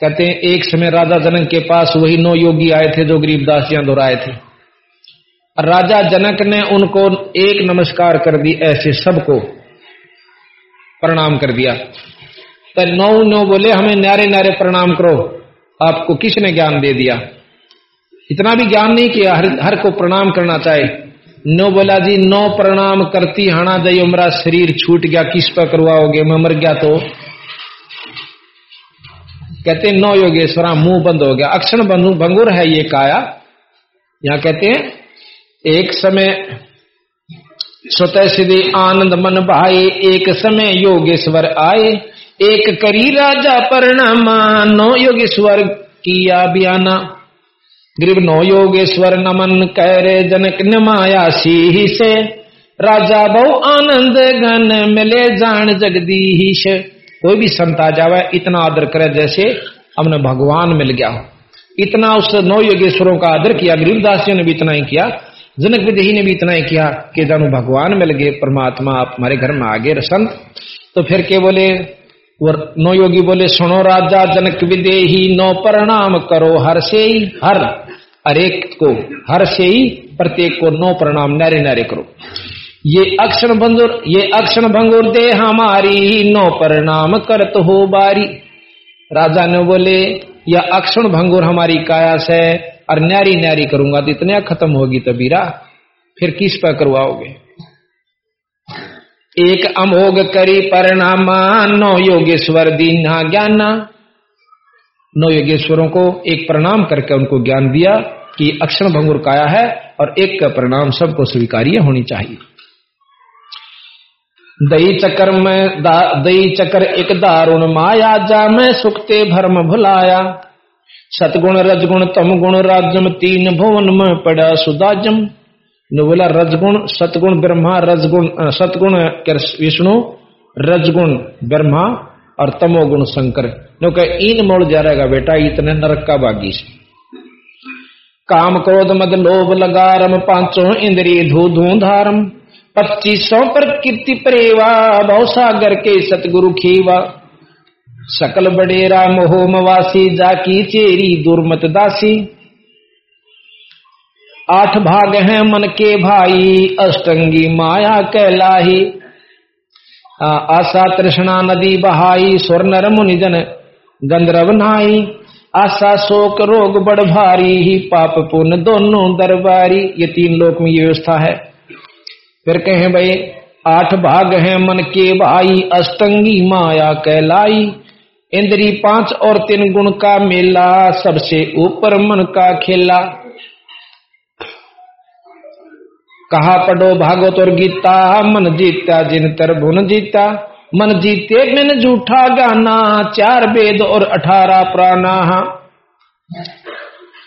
कहते हैं, एक समय राजा जनक के पास वही नौ योगी आए थे जो गरीबदास जी दोहराए थे। राजा जनक ने उनको एक नमस्कार कर दी, ऐसे सबको प्रणाम कर दिया। तो नौ नौ बोले, हमें नारे नारे प्रणाम करो। आपको किसने ज्ञान दे दिया? इतना भी ज्ञान नहीं किया हर, हर को प्रणाम करना चाहे। नो बोला जी नो प्रणाम करती हणा दई उमरा शरीर छूट गया किस पर करवाओगे? मैं मर गया तो। कहते नौ योगेश्वरा मुँह बंद हो गया। अक्षण भंगुर है ये काया। यहाँ कहते हैं एक समय स्वतः सिद्धि आनंद मन भाई एक समय योगेश्वर आए। एक करी राजा परिणामा, नौ योगेश्वर किया बयाना। ग्रीब नो योगेश्वर नमन कैरे जनक नमाया सी से राजा बहु आनंद गन मिले जान जगदीश। कोई भी संत आ जावे, इतना आदर करे जैसे हमने भगवान मिल गया हो। इतना उस नौ योगेश्वरों का आदर किया गरीबदास ने भी इतना ही किया, जनक विदेही ने भी इतना ही किया कि जानू भगवान मिल गए, परमात्मा आप हमारे घर में आ गए संत। तो फिर के बोले? नो योगी बोले, सुनो राजा, जनक विदेही नो प्रणाम करो, हर से ही हर हरेक को, हर से ही प्रत्येक को नो प्रणाम, नारे नारे करो। ये अक्षण भंगुर ये अक्षण भंगुर दे हमारी, नो प्रणाम करत हो बारी। राजा ने बोले, यह अक्षण भंगुर हमारी काया से, और न्यारी न्यारी करूँगा तो इतने खत्म होगी तबीरा फिर किस पर करवाओगे? एक अमोघ करी परिणाम, नो योगेश्वर दीना ज्ञाना। नौ योगेश्वरों को एक प्रणाम करके उनको ज्ञान दिया कि अक्षर भंगुर काया है और एक का परिणाम सबको स्वीकार्य होनी चाहिए। दई चक्र में दई चक्कर एक दारुण माया जा मैं सुखते भरम भुलाया। सतगुण, रजगुण तम गुण राजम, तीन भुवन में पड़ा सुदाजम। बोला रजगुण, सतगुण, ब्रह्मा, रजगुण सतगुण विष्णु, रजगुण, ब्रह्मा और तमोगुण शंकर। इन मोड़ जा रहेगा बेटा, इतने नरक का बागी से काम क्रोध मद लोभ लगारम, पाँचों इंद्री धू धू धारम। पच्चीसों पर कीर्ति प्रेवा बहु सागर के सतगुरु खीवा। सकल बडेरा मोहमवासी जाकी चेरी दुर्मत दासी। आठ भाग हैं मन के भाई, अष्टंगी माया कैलाही आशा तृष्णा नदी बहाई, स्वर्णर मुनिजन गंधर्व नाई। आशा, शोक, रोग, बड़ भारी, ही पाप पुण्य दोनों दरबारी। ये तीन लोक में ये व्यवस्था है। फिर कहे भाई, आठ भाग हैं मन के भाई, अष्टंगी माया कहलाई। इंद्री पाँच और तीन गुण का मेला, सबसे ऊपर मन का खेला। कहा पढ़ो भागवत और गीता, मन जीता जिन तर भुन जीता मन जीते बिन झूठा गाना, चार वेद और अठारह प्राणा।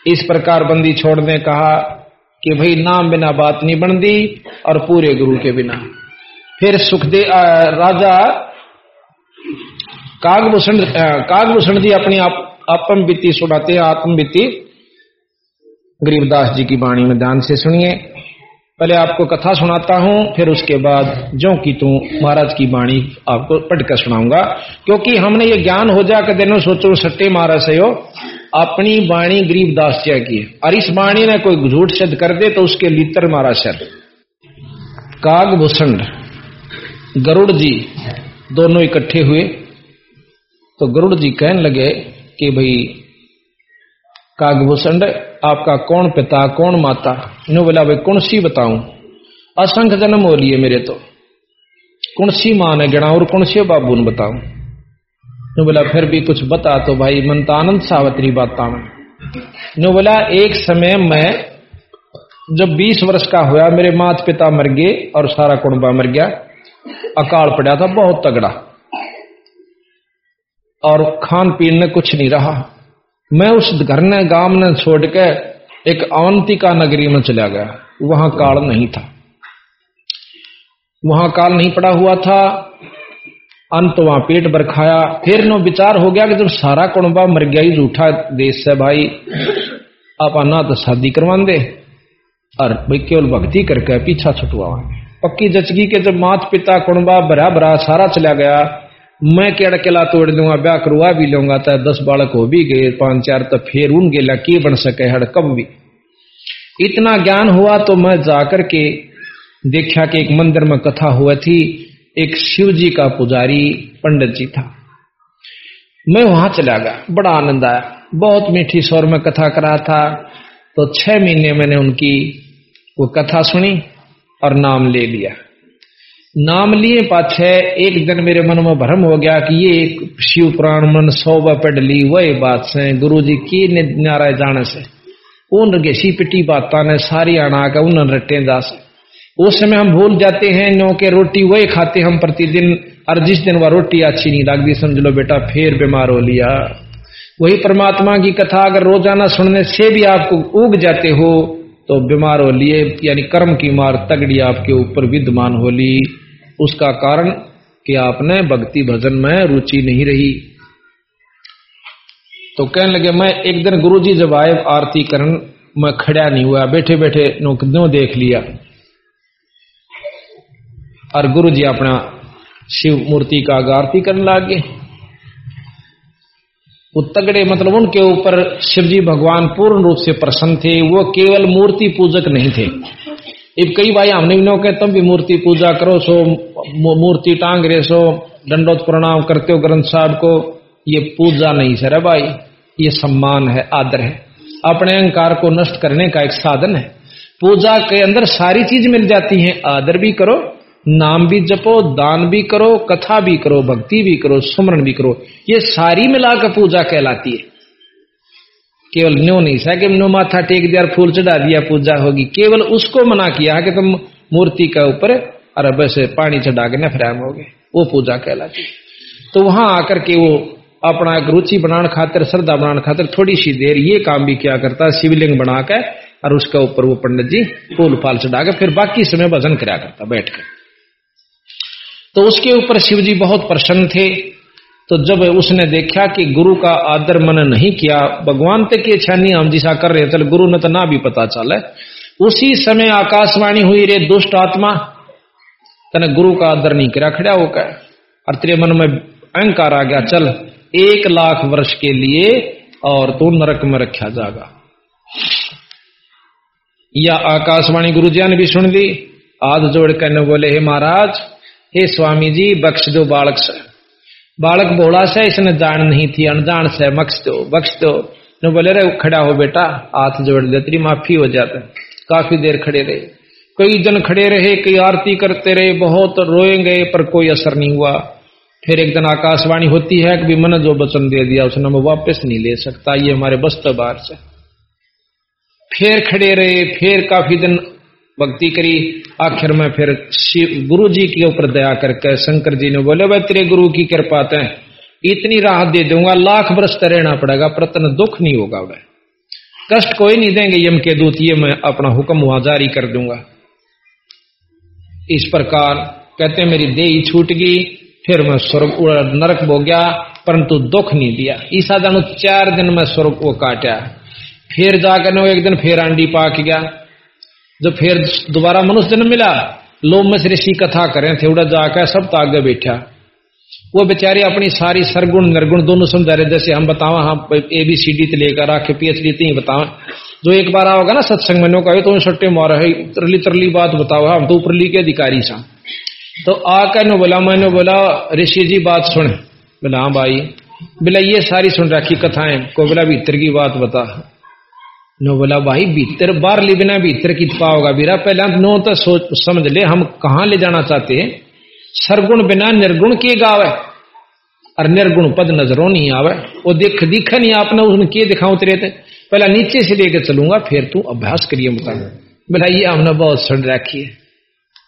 इस प्रकार बंदी छोड़ने कहा कि भाई नाम बिना बात नहीं बनती और पूरे गुरु के बिना। फिर सुखदेव राजा कागभूषण कागभूषण जी अपनी आत्म बीती सुनाते आत्म बीती गरीबदास जी की वाणी में ध्यान से सुनिए। पहले आपको कथा सुनाता हूँ, फिर उसके बाद जो कि तू महाराज की वाणी आपको पढ़कर सुनाऊँगा। क्योंकि हमने ये ज्ञान हो जा कर देनो सोचो, सट्टे महाराज से हो अपनी वाणी गरीब दास की और इस वाणी ने कोई झूठ सिद्ध कर दे तो उसके लितर मारा काग भूषण, गरुड़ जी दोनों इकट्ठे हुए। तो गरुड़ जी कहने लगे कि भाई कागभूषण आपका कौन पिता, कौन माता? नो बोला, भाई कौन सी बताऊँ? असंख्य जन्म हो लिए मेरे तो। कौन सी माँ ने गिना और कौन से बाबू ने बताऊँ? नो बोला, फिर भी कुछ बता तो भाई मनतानंद सावत्री बाता में नो बोला, एक समय मैं, जब 20 वर्ष का हुआ मेरे माता पिता मर गए और सारा कुंबा मर गया। अकाल पड़ा था, बहुत तगड़ा। और खान पीन में कुछ नहीं रहा। मैं उस घर ने गाँव ने छोड़ के एक अवंतिका नगरी में चला गया। वहाँ काल नहीं था। वहाँ काल नहीं पड़ा हुआ था। अंत वहाँ पेट भर खाया फिर नो विचार हो गया कि जब सारा कुणबा मर गया ही झूठा देश से भाई, आप आना तो शादी करवा दे और भाई केवल भक्ति करके पीछा छुटवा पक्की जचगी के जब मात पिता कुणबा भरा भरा सारा चला गया मैं केड़ केला तोड़ दूँगा, ब्याह करवा भी लूँगा तो दस बालक हो भी गए, पाँच चार तो फिर उन गेला की बन सके हड़ कब भी। इतना ज्ञान हुआ तो मैं जाकर के देखा कि एक मंदिर में कथा हुआ थी, एक शिव जी का पुजारी पंडित जी था। मैं वहाँ चला गया, बड़ा आनंद आया, बहुत मीठी स्वर में कथा करा था। तो छह महीने मैंने उनकी वो कथा सुनी और नाम ले लिया। नाम लिए पाछे एक दिन मेरे मन में भ्रम हो गया कि ये शिव पुराण मन सौ पढ़ ली वही बात से गुरु जी की नारा जाने से। उन गेसी पिटी बात ने सारी आना के उन रटे जा से उस समय हम भूल जाते हैं नो के रोटी वही खाते हम प्रतिदिन, और जिस दिन वह रोटी अच्छी नहीं लगती, समझ लो बेटा, फिर बीमार हो लिया। वही परमात्मा की कथा अगर रोज़ाना सुनने से भी आपको उग जाते हो तो बीमार हो लिए, यानी कर्म की मार तगड़ी आपके ऊपर विद्यमान हो ली। उसका कारण कि आपने भक्ति भजन में रुचि नहीं रही। तो कहने लगे, मैं एक दिन गुरु जी जब आए, आरती करण मैं खड़ा नहीं हुआ बैठे बैठे नो देख लिया। और गुरु जी अपना शिव मूर्ति का आरती करने लगे। वो तगड़े मतलब उनके ऊपर शिवजी भगवान पूर्ण रूप से प्रसन्न थे। वो केवल मूर्ति पूजक नहीं थे। अब कई भाई हमने भी कहे तुम भी मूर्ति पूजा करो, सो मूर्ति टांग रहे, सो दंडोत प्रणाम करते हो ग्रंथ साहब को। ये पूजा नहीं, सर, भाई, ये सम्मान है, आदर है। अपने अहंकार को नष्ट करने का एक साधन है। पूजा के अंदर सारी चीज़ मिल जाती है। आदर भी करो, नाम भी जपो, दान भी करो, कथा भी करो, भक्ति भी करो, सुमरण भी करो। ये सारी मिलाकर पूजा कहलाती है। केवल न्यू नहीं सा कि नो माथा टेक दिया फूल चढ़ा दिया, पूजा होगी। केवल उसको मना किया कि तुम मूर्ति के ऊपर और वैसे पानी चढ़ा के नफराम हो गए, वो पूजा कहलाती तो वहाँ आकर के वो अपना एक रुचि बनाने खातिर, श्रद्धा बनाने खातिर थोड़ी सी देर ये काम भी क्या करता, शिवलिंग बना के और उसके ऊपर वो पंडित जी फूल फाल चढ़ा के फिर बाकी समय भजन कराया करता बैठ कर तो उसके ऊपर शिव जी बहुत प्रसन्न थे तो जब उसने देखा कि गुरु का आदर मन नहीं किया, भगवान तक की छानी हम जिसा कर रहे चल गुरु ने तो ना भी पता चले। उसी समय आकाशवाणी हुई, रे दुष्ट आत्मा, तने गुरु का आदर नहीं करा खड़ा होकर और तेरे मन में अहंकार आ गया, चल, एक लाख वर्ष के लिए और तू नरक में रखा जाएगा। या आकाशवाणी गुरु जी ने भी सुन ली, हाथ जोड़ कर बोले, हे महाराज, हे स्वामी जी, बख्श दो बालक से। बालक बोला से इसने जान नहीं थी, अनजान से बख्श दो बख्श दो। बोले रे खड़ा हो बेटा, हाथ जोड़ दे, तेरी माफ़ी हो जाता। काफ़ी देर खड़े रहे। कई जन खड़े रहे, कई आरती करते रहे, बहुत रोए गए पर कोई असर नहीं हुआ। फिर एक दिन आकाशवाणी होती है कि मन जो वचन दे दिया, उसने मैं वापस नहीं ले सकता, ये हमारे बस्त बार से। फिर खड़े रहे, फिर काफ़ी दिन भक्ति करी। आखिर में फिर गुरु जी के ऊपर दया करके शंकर जी ने बोले, भाई, तेरे गुरु की कृपा है इतनी राहत दे दूँगा, लाख वर्ष तो रहना पड़ेगा प्रतन दुख नहीं होगा वह कष्ट कोई नहीं देंगे, यम के दूत, ये मैं अपना हुक्म वहाँ जारी कर दूँगा। इस प्रकार कहते, मेरी देही छूट गई, फिर मैं स्वर्ग नरक बो गया, परंतु दुख नहीं दिया। ईसा दानु चार दिन में स्वर्ग को काटा। फिर जाकर एक दिन फिर आंडी पाक गया। जब फिर दोबारा मनुष्य जन्म मिला, लोम में ऋषि कथा करें थे उड़ा जाकर सब तो आगे बैठा। वो बेचारे अपनी सारी सरगुण, निर्गुण दोनों समझा रहे, जैसे हम बताओ हम ए, बी, सी, डी, ते लेकर आके पी एच डी ही बताओ जो एक बार आओगा ना सत्संग में कहे तो सट्टे मारा, है तरली तरली बात बताओ हम तो ऊपरली के अधिकारी सा। तो आकर ने बोला मैंने बोला, ऋषि जी बात सुन। बोला हाँ भाई। बोला, ये सारी सुन रखी कथाएँ, को बोला, भीतर की बात बता। नो बोला भाई भीतर ली बिना भीतर की पाओगा बीरा पहला नो तो सोच, समझ ले, हम कहा ले जाना चाहते हैं? सरगुण बिना निर्गुण के गावे? और निर्गुण पद नज़रों नहीं आवे। वो देख, दिखा नहीं आपने, उसने के दिखाऊँ तेरे थे पहला नीचे से लेकर चलूँगा, फिर तू अभ्यास करिए बता बोला ये हमने बहुत सड़ रखी है।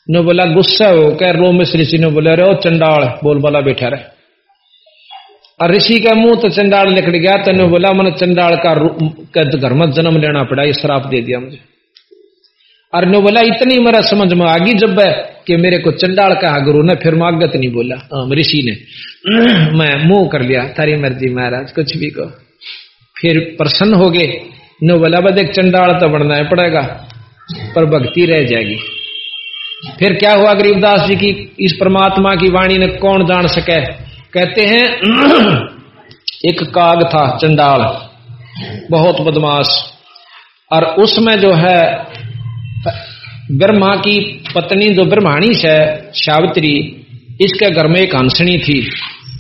नो बोला गुस्सा हो कह रो मिश्री ऋषि ने बोला रे चंडाल बोल बोला बैठा रहे। और ऋषि का मुँह तो चंडाल निकल गया तो बोला, मैंने चंडाल का घर में जन्म लेना पड़ा, ये श्राप दे दिया मुझे। और ने बोला, इतनी मेरा समझ में आ गई जब कि मेरे को चंडाल कहा गुरु ने फिर मागत नहीं बोला। ऋषि ने, मैं मुँह कर लिया, तारी मर्ज़ी महाराज, कुछ भी को फिर प्रसन्न हो गए। न बोला बद एक चंडाल तो बनना है पड़ेगा, पर भक्ति रह जाएगी। फिर क्या हुआ गरीबदास जी की, इस परमात्मा की वाणी ने कौन जान सके? कहते हैं, एक काग था, चंडाल। बहुत बदमाश। और उसमें जो है, ब्रह्मा की पत्नी जो ब्रह्माणी है सावित्री इसके घर में एक हंसनी थी।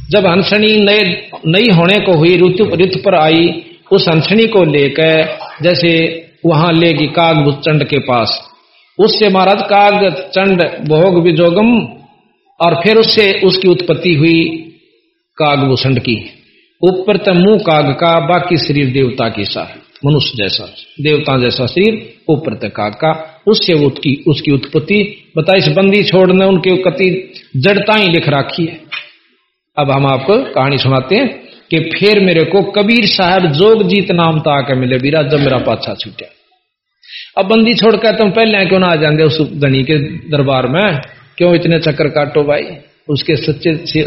जब हंसनी नए, नई होने को हुई, ऋतु ऋतु पर आई, उस हंसनी को लेकर जैसे वहाँ लेगी काग चंड के पास। उससे महाराज, काग चंड भोग विजोगम, और फिर उससे उसकी उत्पत्ति हुई। कागभूषण की। ऊपर तो मुँह काग का, बाकी शरीर देवता की साथ मनुष्य जैसा, देवता जैसा शरीर, ऊपर तक काग का। उससे उसकी उसकी उत्पत्ति। बता इस बंदी छोड़ने उनके कति जड़ता ही लिख रखी है। अब हम आपको कहानी सुनाते हैं कि फिर मेरे को कबीर साहब जोगजीत नाम था के मिले बीरा जब मेरा पाछा छूटा। अब बंदी छोड़कर तुम पहले क्यों ना आ जाएँगे उस धनी के दरबार में? क्यों इतने चक्कर काटो भाई? उसके सच्चे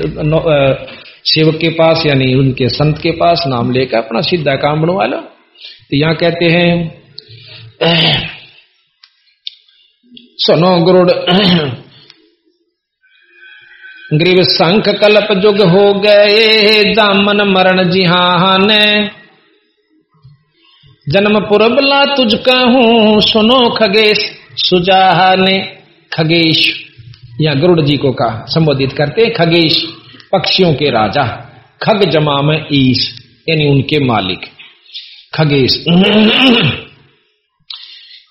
सेवक के पास यानी उनके संत के पास नाम लेकर अपना सीधा काम बनवा लो। तो यहाँ कहते हैं, सुनो गुरुड़, ग्रीव संख कल्प जुग हो गए, दामन मरण जिहान। जन्म पुरबला तुझ कहूँ, सुनो खगेश सुजाहा ने खगेश। या गुरुड़ जी को कहा, संबोधित करते खगेश। पक्षियों के राजा। खग जमा में ईश, यानी उनके मालिक। खगेश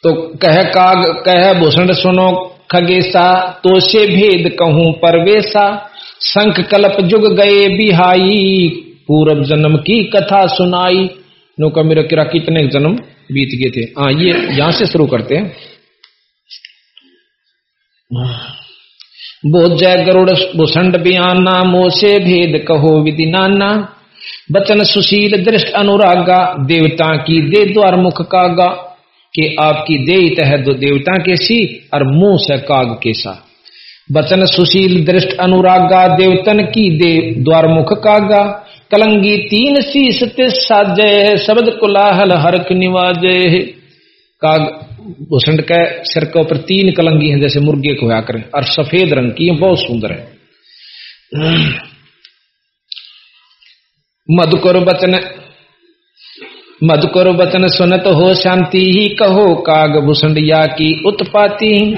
तो कह काग, कह भूषण सुनो, खगेशा तो से भेद कहूँ परवेशा। संख कल्प जुग गए बिहाई पूर्व जन्म की कथा सुनाई। नौका मेरा किरा, कितने जन्म बीत गए थे? हाँ ये यहाँ से शुरू करते हैं। जय गरुड़ भूषण बयाना, मोसे भेद कहो विधि नाना। बचन सुशील दृष्ट अनुरागा, देवता की दे द्वार मुख कागा। के आपकी दे है देवता के सी, और मुँह से काग के सा। बचन सुशील दृष्ट अनुरागा, देवतन की दे द्वार मुख कागा। कलंगी तीन शीस साजे, शब्द कुलाहल हरक निवाजे। काग भूषण के सिर के ऊपर तीन कलंगी हैं, जैसे मुर्गे को होया करें, और सफ़ेद रंग की बहुत सुंदर है। मधुकर बचन मधुकर बचन सुनत हो शांति ही कहो, काग भूषणिया की उत्पाती।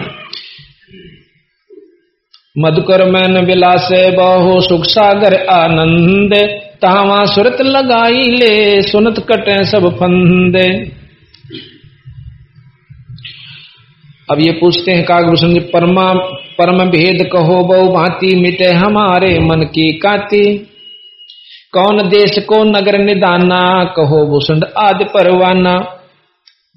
मधुकर मैन विलास बहु, सुख सागर आनंद, तावा सुरत लगाई ले, सुनत कटे सब फंदे। अब ये पूछते हैं कागभूषण जी परमा परम भेद कहो बहु भांति मिटे हमारे मन की काती। कौन देश को नगर निदाना कहो भूषण आदि परवाना।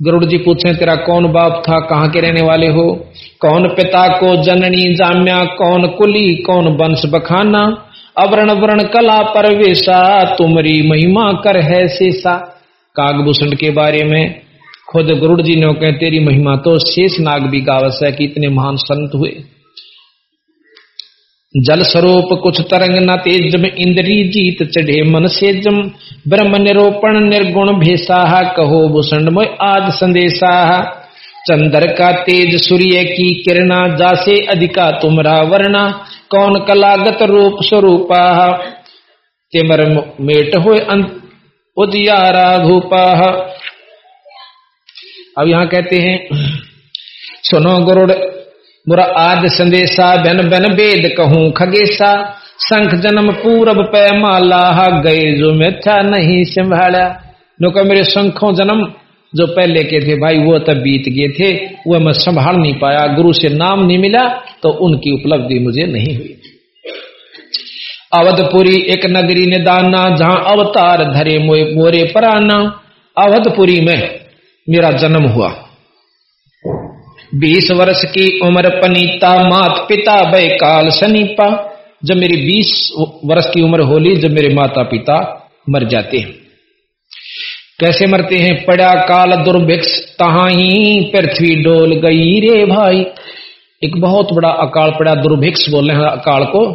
गरुड़ जी पूछे, तेरा कौन बाप था, कहाँ के रहने वाले हो? कौन पिता को जननी जाम्या, कौन कुली, कौन वंश बखाना? अवरण वर्ण कला परवेशा, तुमरी महिमा कर है शेषा। कागभूषण के बारे में खुद गुरुड़ जी ने कहे, तेरी महिमा तो शेष नाग भी गावस है कि इतने महान संत हुए। जल स्वरूप कुछ तरंग न तेजम, इंद्री जीत चढ़े मन से जम ब्रह्म निरोपण निर्गुण भेसा कहो भूषण आज संदेशा चंद्र का तेज सूर्य की किरणा, जासे अधिका तुमरा वर्णा कौन कलागत रूप स्वरूपा तिमर मेट हो उदियारा धूपा अब यहाँ कहते हैं, सुनो गुरुड़, मुरा आद संदेशा बन बन वेद कहूँ खगेशा। संख जन्म पूरब पै माला, गए जो मिथ्या नहीं संभाला नो मेरे शंखों जन्म जो पहले के थे भाई, वो तब बीत गए थे, वो मैं संभाल नहीं पाया। गुरु से नाम नहीं मिला तो उनकी उपलब्धि मुझे नहीं हुई। अवधपुरी एक नगरी ने दाना जहाँ अवतार धरे मोरे पराना अवधपुरी में मेरा जन्म हुआ। बीस वर्ष की उम्र पनीता मात पिता बैकाल सनीपा। जब मेरी बीस वर्ष की उम्र होली, जब मेरे माता पिता मर जाते हैं। कैसे मरते हैं? पड़ा काल दुर्भिक्ष तहाही पृथ्वी डोल गई रे भाई। एक बहुत बड़ा अकाल पड़ा दुर्भिक्ष बोल रहे हैं अकाल को।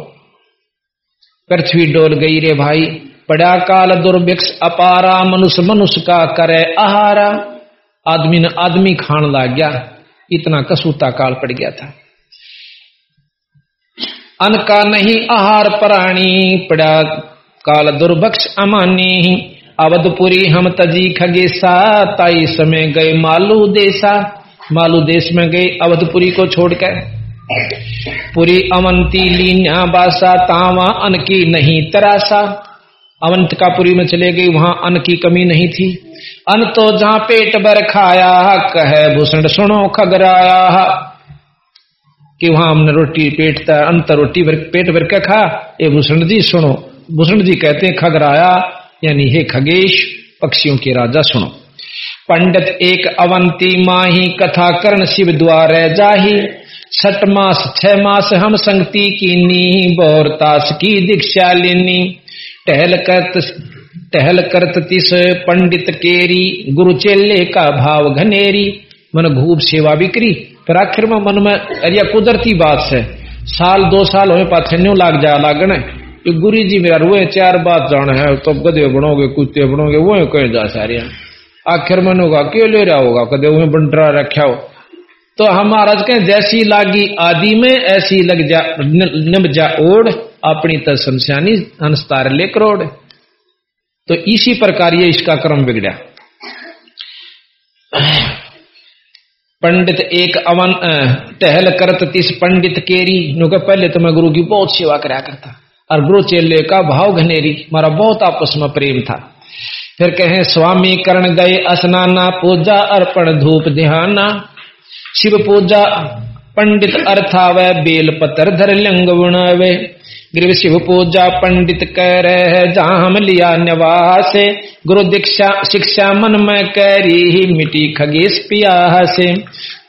पृथ्वी डोल गई रे भाई। पड़ा काल दुर्भिक्ष अपारा, मनुष्य मनुष्य का करे आहारा। आदमी ने आदमी खान ला गया, इतना कसूता काल पड़ गया था। अन का नहीं आहार प्राणी, पड़ा काल दुर्भक्ष अमानी। अवधपुरी हम तजी खगेसा, ताई समय गए मालू देसा। मालू देश में गए, अवधपुरी को छोड़कर पुरी अवंती लीन्या बासा, तावा अन की नहीं तरासा। अवंतकापुरी में चले गई वहाँ अन्न की कमी नहीं थी। अन्न तो जहाँ पेट भर खाया कह भूषण सुनो खगराया। कि वहाँ हमने रोटी पेट अंत रोटी भर, पेट भर के खा ये भूषण जी सुनो भूषण जी कहते हैं खगराया यानी हे खगेश पक्षियों के राजा सुनो पंडित एक अवंती माही कथा कर्ण शिव द्वार जाही। छठ मास छह मास हम संगति की नी बोरतास की दीक्षा लेनी। टहल करत टहल करत तिस पंडित केरी, गुरु चेले का भाव घनेरी। मन घूब सेवा बिक्री। फिर आखिर में मन में अरिया कुदरती बात से, साल, दो साल हो पाथे लाग जा लागण ये गुरु जी मेरा रुए, चार बात जान है तो गधे बनोगे कुत्ते बनोगे वो कहे जा सारे आखिर मन होगा क्यों ले रहा होगा, कदे वो बंटरा रखा हो। तो हम महाराज कहें, जैसी लागी आदि में, ऐसी लग जा निम जा ओढ़, अपनी तमस्यानी अंस्तार ले करोड़ तो इसी प्रकार ये इसका क्रम बिगड़ा पंडित एक अवन टहल करत तिस पंडित केरी नो के पहले तो मैं गुरु की बहुत सेवा करा करता। और गुरु चेले का भाव घनेरी, मारा बहुत आपस में प्रेम था। फिर कहे, स्वामी करण गए स्नाना पूजा अर्पण धूप ध्याना। शिव पूजा, पंडित अर्थाव बेल पतर धर लिंग वे गृह शिव पूजा पंडित जहाँ हम लिया निवास। गुरु दीक्षा, शिक्षा मन में करी ही मिटी खगेश पिया से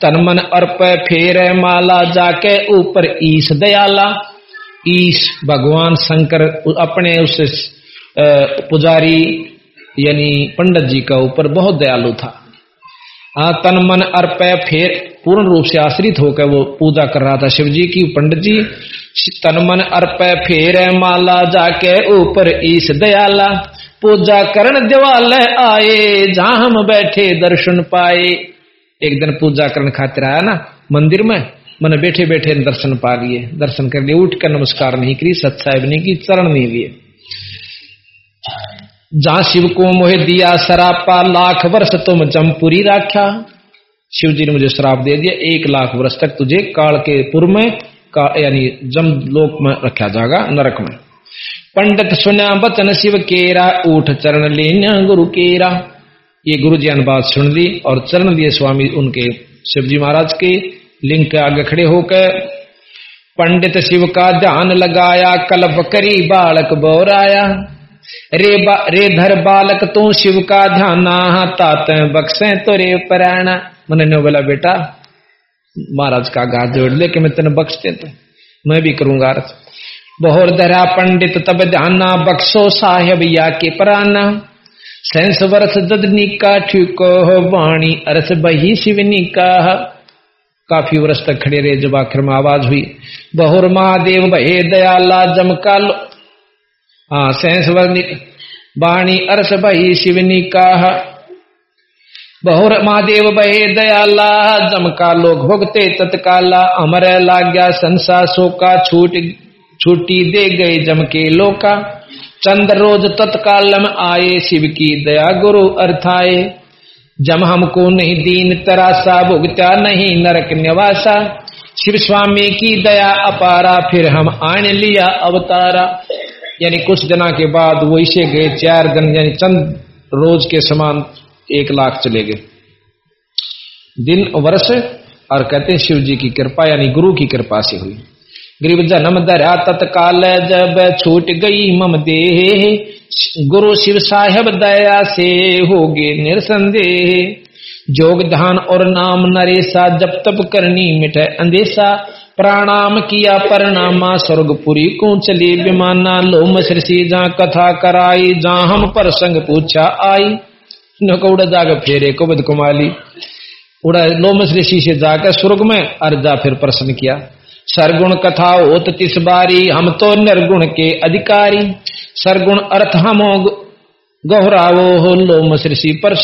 तन मन अर्प, फेर माला जाके ऊपर ईश दयाला। ईश भगवान शंकर अपने उस पुजारी यानी पंडित जी का ऊपर बहुत दयालु था। तन मन अर्प, फेर पूर्ण रूप से आश्रित होकर वो पूजा कर रहा था। शिव जी की पंडित जी, तन मन अर्प फेर माला जाके ऊपर ईश दयाला, पूजा करण दिवाल आए, जहाँ हम बैठे दर्शन पाए। एक दिन पूजा करण खातिर आया ना, मंदिर में, मैंने बैठे बैठे दर्शन पा लिए। दर्शन कर लिए, उठ कर नमस्कार नहीं करी सत्साहिब ने की चरण नहीं लिए। जहाँ शिव को मोह दिया, सरापा लाख वर्ष तुम जमपुरी राख्या शिव जी ने मुझे श्राप दे दिया एक लाख वर्ष तक तुझे काल के पुर में का यानी जम लोक में रखा जाएगा नरक में। पंडित सुना बचन शिव केरा ऊठ चरण लेना गुरु केरा। ये गुरु जी ने बात सुन ली और चरण लिए स्वामी उनके शिव जी महाराज के लिंग के आगे खड़े होकर पंडित शिव का ध्यान लगाया कल्प करी बालक बोराया। रे बा, रे धर बालक तू शिव का ध्यान तात बक्से तो रे परायणा। मैंने ने बोला, बेटा, महाराज का गा जोड़ ले कि मैं तेने बख्श दे देता मैं भी करूँगा अर्थ बहुर दरा पंडित तब ध्याना, बख्शो साहेब या के पराना। सैंस वर्ष ददनी का ठिको हो वाणी, अरस बही शिवनी का काफ़ी वर्ष तक खड़े रहे, जब आखिर में आवाज़ हुई, बहुर महादेव भे दयाला जमका लो हाँ सैंस वर्णी वाणी, अरस बही शिवनी का बहुर महादेव बहे दयाला, जमका लोग भुगते तत्काला, अमर लाग्या संसा सोका छूट, छुट्टी दे गए जम के लोका। चंद्र रोज तत्काल में आए शिव की दया गुरु अर्थाए। जम हमको नहीं दीन तरासा, भुगता नहीं नरक निवासा। शिव स्वामी की दया अपारा, फिर हम आन लिया अवतारा। यानी कुछ दिना के बाद वो इसे गए चार दिन, यानी चंद रोज के समान एक लाख चले गए। दिन वर्ष, और कहते हैं शिव जी की कृपा, यानी गुरु की कृपा से हुई। गरीब जन्म धरा तत्काल जब छूट गई मम देह। गुरु शिव साहेब दया से होगे निरसंदेह। जोग ध्यान और नाम नरेसा जब तब करनी मिटे अंदेशा। प्रणाम किया परनामा, स्वर्गपुरी को चली विमाना लो मसरसी जा कथा कराई जा हम पर संग पूछा आई। न को उड़ा जाकर फेरे को बद कुमाली। उड़ा लोमस ऋषि से जाकर स्वर्ग में अर्जा फिर प्रश्न किया। सरगुण कथा होत तिस बारी हम तो निर्गुण के अधिकारी। सरगुण अर्थ हम गहरावो हो लोमस ऋषि पर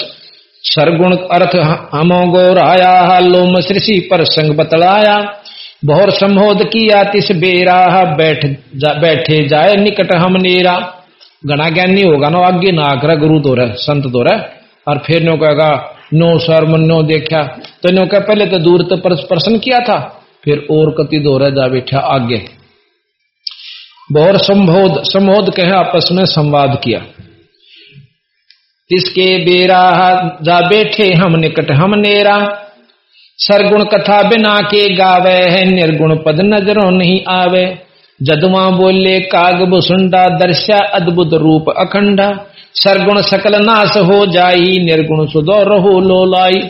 सरगुण अर्थ हम गौराया लोमस ऋषि पर संग बतलाया। बहुर संबोध किया तिस बेरा बैठ जा, बैठे जाए निकट हम नेरा। घना ज्ञानी होगा ना आगे ना आकर गुरु तो संत तो रहे और फिर नो कहेगा, नो सर मनो देखा। तो नो कह पहले तो दूर तो प्रश्न किया था, फिर और कति दोहरा जा बैठा आगे। बहुत संबोध संबोध कहे आपस में संवाद किया। तिसके बेरा जा बैठे हम निकट, हम नेरा। सरगुण कथा बिना के गावे है, निर्गुण पद नज़रों नहीं आवे। जदुआ बोले काग बुसुंडा दर्शा अद्भुत रूप अखंडा। सरगुण सकल नाश हो जाई, निर्गुण सुदो रहो लो लाई।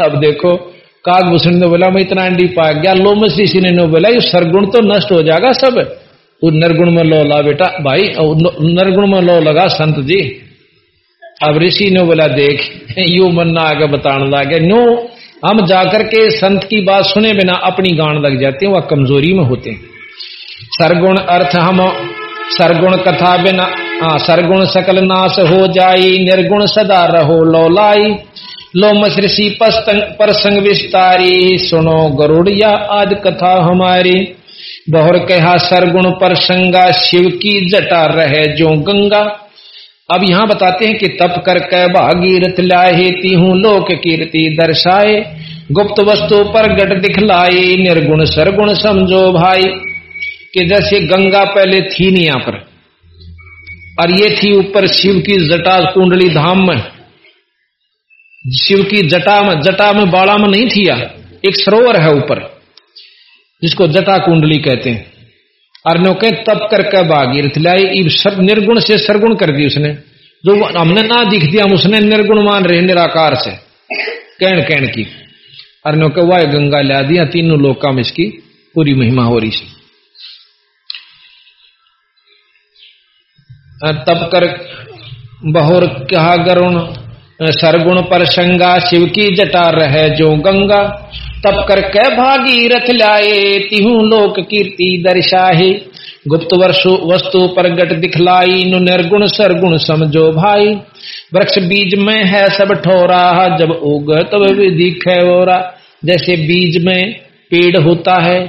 अब देखो, काग भूषण ने बोला, मैं इतना अंडी पा गया, लो मसी ने बोला सरगुण तो नष्ट हो जाएगा सब। वो निर्गुण में लो ला बेटा, भाई निर्गुण में लो लगा संत जी। अब ऋषि ने बोला, देख, यू मन आगे बताने लगे, नो, हम जाकर के संत की बात सुने बिना अपनी गान लग जाते हैं, वह कमज़ोरी में होते हैं। सरगुण अर्थ हम सरगुण कथा बिना सरगुण सकल नाश हो जाई, निर्गुण सदा रहो लो लाई। लो मृषि परसंग विस्तारी, सुनो गरुड़िया आज कथा हमारी। बहुर कहा सरगुण पर संगा शिव की जटा रहे जो गंगा। अब यहाँ बताते हैं कि तप कर कै भागीरथ लाहेती हूँ लोक कीर्ति दर्शाए। गुप्त वस्तु पर गट दिखलाई, निर्गुण सरगुण समझो भाई। कि जैसे गंगा पहले थी नहीं यहाँ पर, और ये थी ऊपर शिव की जटा कुंडली धाम में। शिव की जटा में जटा में बाड़ा में नहीं थी एक सरोवर है ऊपर, जिसको जटा कुंडली कहते हैं। अर्णों के तप करके भागीरथ लाई सब निर्गुण से सरगुण कर दी उसने। जो हमने ना दिख दिया, हम उसने निर्गुण मान रहे, निराकार से, कैण कैण की। अर्णों के वह गंगा ला दिया, तीनों लोग में इसकी पूरी महिमा हो रही सी। तप कर बहुर कहा गरुण सरगुण पर संगा शिव की जटा रहे जो गंगा। तप कर कै भागी रथ लाए, तिहू लोक कीर्ति दर्शाहे गुप्त वर्षु, वस्तु पर गट दिखलाई, नु निर्गुण सरगुण समझो भाई। वृक्ष बीज में है सब ठोरा, जब उग तब दिखे ओरा जैसे बीज में पेड़ होता है,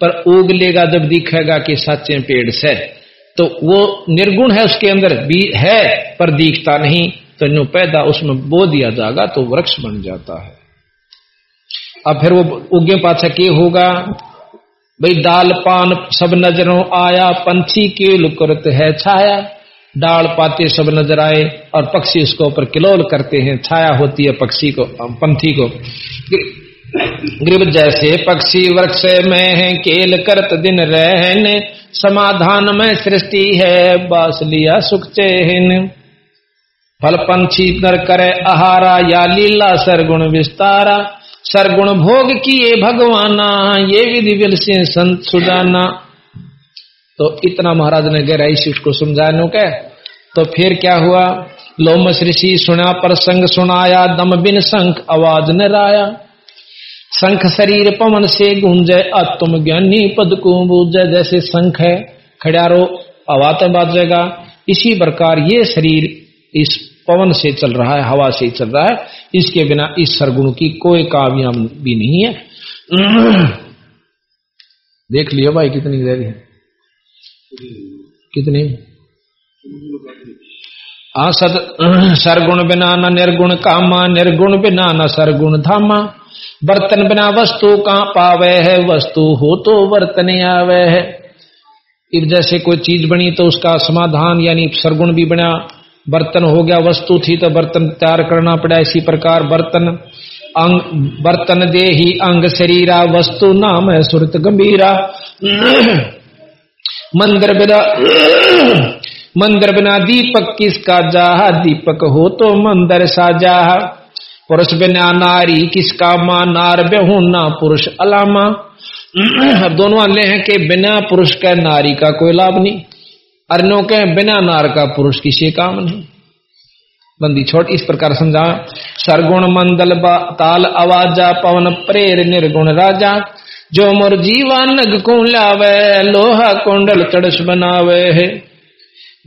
पर उग लेगा जब दिखेगा कि सच्चे पेड़ से। तो वो निर्गुण है उसके अंदर, भी है, पर दीखता नहीं। तो नो पैदा उसमें बो दिया जाएगा तो वृक्ष बन जाता है। अब फिर वो उगे पाछा के होगा? भाई दाल पान सब नज़रों आया, पंछी के लुकरत है छाया। डाल पाते सब नज़र आए, और पक्षी उसको ऊपर किलोल करते हैं। छाया होती है पक्षी को, पंथी को। ग्रीब जैसे पक्षी वृक्ष में है, केल करत दिन रहने। समाधान में सृष्टि है, बास लिया सुख चेहन। फल पंछी नर करे आहारा, या लीला सरगुण विस्तारा। सरगुण भोग किए भगवाना, ये विधि विल से संत सुजाना। तो इतना महाराज ने गहराई से उसको समझाने के। तो फिर क्या हुआ? लोमस ऋषि सुना प्रसंग सुनाया, दम बिन संख आवाज़ न राया। शंख शरीर पवन से गूंजे आत्म ज्ञानी पद को बूझे। जैसे शंख है खड़ारो आवाज़ बाजेगा इसी प्रकार ये शरीर इस पवन से चल रहा है, हवा से चल रहा है। इसके बिना इस सरगुण की कोई कामयाब भी नहीं है। देख लियो भाई कितनी देर है। कितनी? आ सद सरगुण बिना न निर्गुण कामा, निर्गुण बिना न सरगुण धामा। बर्तन बिना वस्तु कहाँ पावे है? वस्तु हो तो बर्तन आवे है। इब जैसे कोई चीज़ बनी तो उसका समाधान, यानी सरगुण भी बना, बर्तन हो गया, वस्तु थी तो बर्तन तैयार करना पड़ा। इसी प्रकार बर्तन, अंग, बर्तन दे ही अंग शरीरा, वस्तु नाम है सुरत गंभीरा। मंदिर बिना मंदिर बिना दीपक किसका जाहा? दीपक हो तो मंदिर सा साजा पुरुष बिना नारी, किसका माँ नार बेहू ना पुरुष अलामा। अब दोनों अल्ले हैं कि बिना पुरुष का नारी का कोई लाभ नहीं। अर्णों के बिना नार का पुरुष किसी काम नहीं। बंदी छोट इस प्रकार समझा। सरगुण मंदल ताल आवाजा, पवन प्रेर निर्गुण राजा। जो मोर जीवा नग को लावे, लोहा कुंडल चढ़स बनावे है।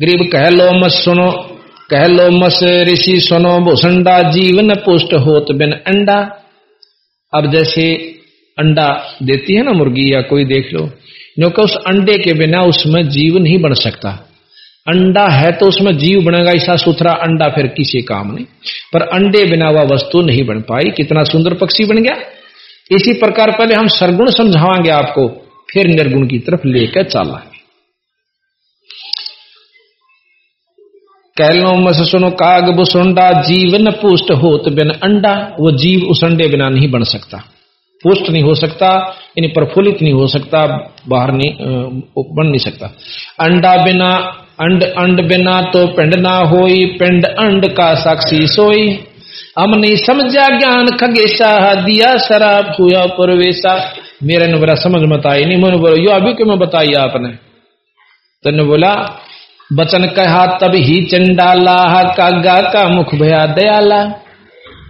गरीब कह लो मत सुनो कह लो मस ऋषि सुनो भूसंडा, जीवन पुष्ट होत बिन अंडा। अब जैसे अंडा देती है ना मुर्गी या कोई देख लो क्योंकि उस अंडे के बिना उसमें जीव नहीं बन सकता। अंडा है तो उसमें जीव बनेगा, ऐसा सुथरा अंडा फिर किसी काम नहीं। पर अंडे बिना वह वस्तु नहीं बन पाई, कितना सुंदर पक्षी बन गया। इसी प्रकार पहले हम सरगुण समझावांगे आपको, फिर निर्गुण की तरफ़ लेकर चला कैलो मस सुनो काग बुसुंडा जीवन पुष्ट होत बिन अंडा वो जीव उस अंडे बिना नहीं बन सकता पुष्ट नहीं हो सकता यानी प्रफुल्लित नहीं हो सकता बाहर नहीं बन नहीं सकता अंडा बिना अंड अंड बिना तो पिंड ना होई पिंड अंड का साक्षी सोई हमने समझा ज्ञान खगेशा दिया शराब हुआ परवेशा मेरे ने बोला समझ मत आई नहीं मैंने बोला यो अभी क्यों मैं बताई आपने तो बोला बचन कहा, तब ही चंडाला कागा का मुख भया दयाला।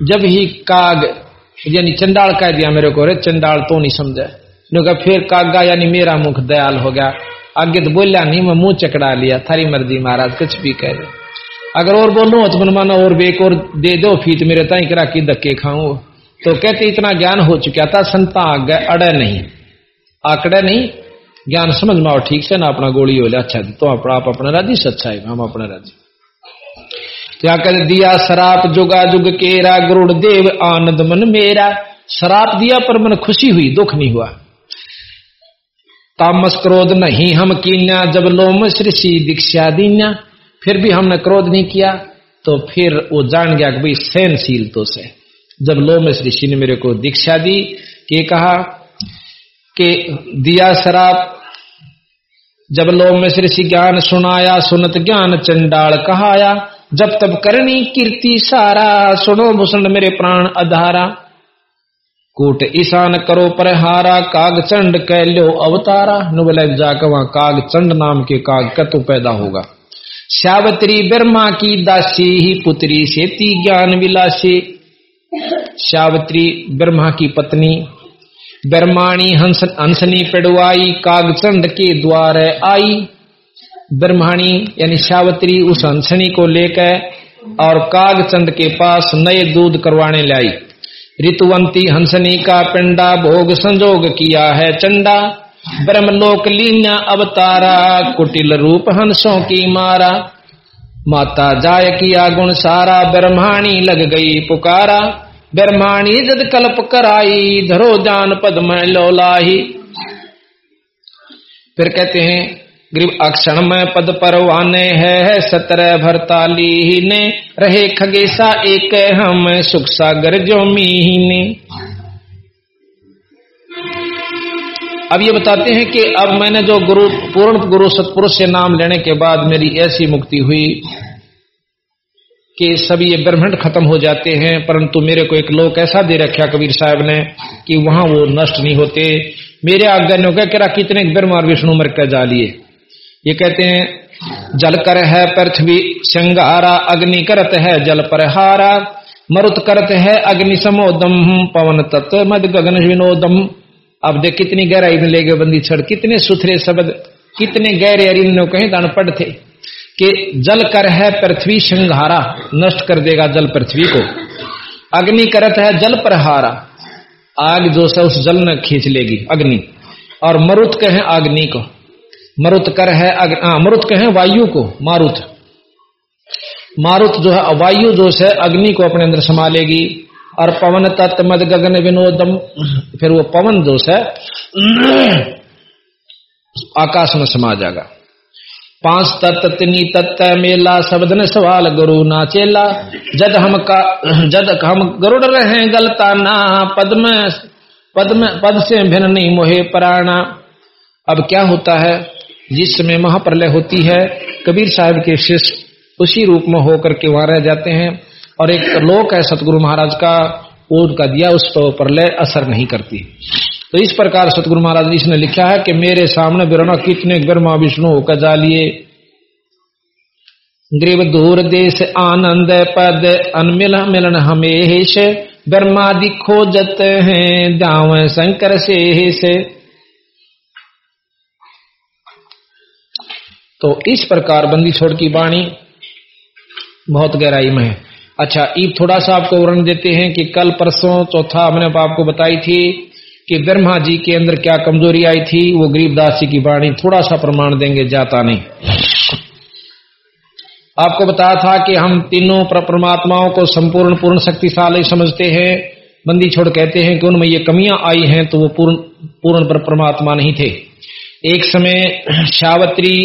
जब ही काग, यानी चंडाल कह दिया मेरे को, रे चंडाल तो नहीं समझे। फिर कागा, यानी मेरा मुख दयाल हो गया। आगे तो बोलिया नहीं, मैं मुँह चकड़ा लिया, थारी मर्ज़ी महाराज, कुछ भी कह दे। अगर और बोलो तो मन माना और बेक और दे दो, फीत मेरे ताई करा की धक्के खाऊ। तो कहते, इतना ज्ञान हो चुका था संता आगे अड़े नहीं, आकड़े नहीं ज्ञान समझ में आओ, ठीक से ना अपना गोली हो अच्छा तो आप अपना राज़ी, सच्चा है, हम अपना राज़ी। क्या कर दिया शराप जुगा जुग केरा गुरुड़ देव आनंद मन मेरा। शराप दिया पर मन खुशी हुई, दुख नहीं हुआ। तामस क्रोध नहीं, हम कीन्या, जब लोम श्री दीक्षा दीन्या, फिर भी हमने क्रोध नहीं किया तो फिर वो जान गया कि भाई सहनशील तो से। जब लोम ऋषि ने मेरे को दीक्षा दी कि कहा कि दिया शराब जब लोम ऋषि ज्ञान सुनाया, सुनत ज्ञान चंडाल कहाया, जब तब करनी कीर्ति सारा, सुनो भूषण मेरे प्राण अधारा। कूट ईशान करो पर हारा काग चंड कह लो अवतारा। नुबल जाकर वहाँ काग चंड नाम के काग कतु पैदा होगा। श्यावत्री ब्रह्मा की दासी, ही पुत्री सेती ज्ञान विलासी। श्यावत्री ब्रह्मा की पत्नी ब्रह्माणी हंस हंसनी पेड़वाई कागचंड के द्वार आई। ब्रह्माणी यानी श्यावत्री उस हंसनी को लेकर और कागचंड के पास नए दूध करवाने लाई। ऋतुवंती हंसनी का पिंडा भोग संजोग किया है चंडा। ब्रह्मलोक लीना अवतारा, कुटिल रूप हंसों की मारा। माता जाय किया गुण सारा, ब्रह्माणी लग गई पुकारा। ब्रह्माणी जद कल्प कराई, धरो जान पद में लोलाही फिर कहते हैं ग्रीब अक्षण में पद पर परवाने है सत्रह भरताली ही ने रहे खगेसा एक हम, सुख सागर जो मीने। अब ये बताते हैं कि अब मैंने जो गुरु, पूर्ण गुरु सतपुरुष से नाम लेने के बाद मेरी ऐसी मुक्ति हुई। कि सभी ये ब्रह्मंड खत्म हो जाते हैं, परंतु मेरे को एक लोक ऐसा दे रखा कबीर साहब ने कि वहाँ वो नष्ट नहीं होते। मेरे आज्ञा ने कह करा कितने ब्रह्म और विष्णु मर कर जा लिए। ये कहते हैं, जल कर है पृथ्वी, संगारा अग्नि करत है जल परहारा, मरुत करत है अग्नि समोदम, पवन तत्व मद गगन विनोदम। अब देख, कितनी गहराई में ले गए बंदी छड़, कितने सुथरे शब्द, कितने गहरे अरिंद कहीं दान थे। कि जल कर है पृथ्वी संघारा नष्ट कर देगा जल पृथ्वी को। अग्नि करत है जल प्रहारा आग जो से उस जल में खींच लेगी अग्नि। और मरुत कहे अग्नि को। मरुत कर है आ, मरुत कहे वायु को मारुत। मारुत जो है वायु जो है अग्नि को अपने अंदर समा लेगी। और पवन तत्व मद गगन विनोदम फिर वो पवन जो है आकाश में समा जाएगा। पाँच तत्व तिनी तत्व मेला शब्द सवाल गुरु नाचेला जद हम का, जद हम गरुड़ रहे गलता ना पद में पद से भिन्न नहीं मोहे प्राणा। अब क्या होता है? जिस समय महाप्रलय होती है, कबीर साहब के शिष्य उसी रूप में होकर के वहाँ रह जाते हैं और एक लोक है सतगुरु महाराज का वो का दिया उस पर प्रलय असर नहीं करती। तो इस प्रकार सतगुरु महाराज ने लिखा है कि मेरे सामने बिरना कितने ब्रह्मा विष्णु होकर जा लिए ग्रीव दूर देश आनंद पद अनमिल मिलन हमेश। ब्रह्मादि खोजत हैं दाव शंकर से तो इस प्रकार बंदी छोड़ की वाणी बहुत गहराई में है। अच्छा ईब थोड़ा सा आपको वर्णन देते हैं कि कल परसों चौथा हमने आपको बताई थी कि ब्रह्मा जी के अंदर क्या कमज़ोरी आई थी, वो गरीबदास जी की वाणी थोड़ा सा प्रमाण देंगे, जाता नहीं। आपको बताया था कि हम तीनों परमात्माओं को संपूर्ण पूर्ण शक्तिशाली समझते हैं बंदी छोड़ कहते हैं कि उनमें ये कमियाँ आई हैं तो वो पूर्ण पूर्ण पर परमात्मा नहीं थे। एक समय शावत्री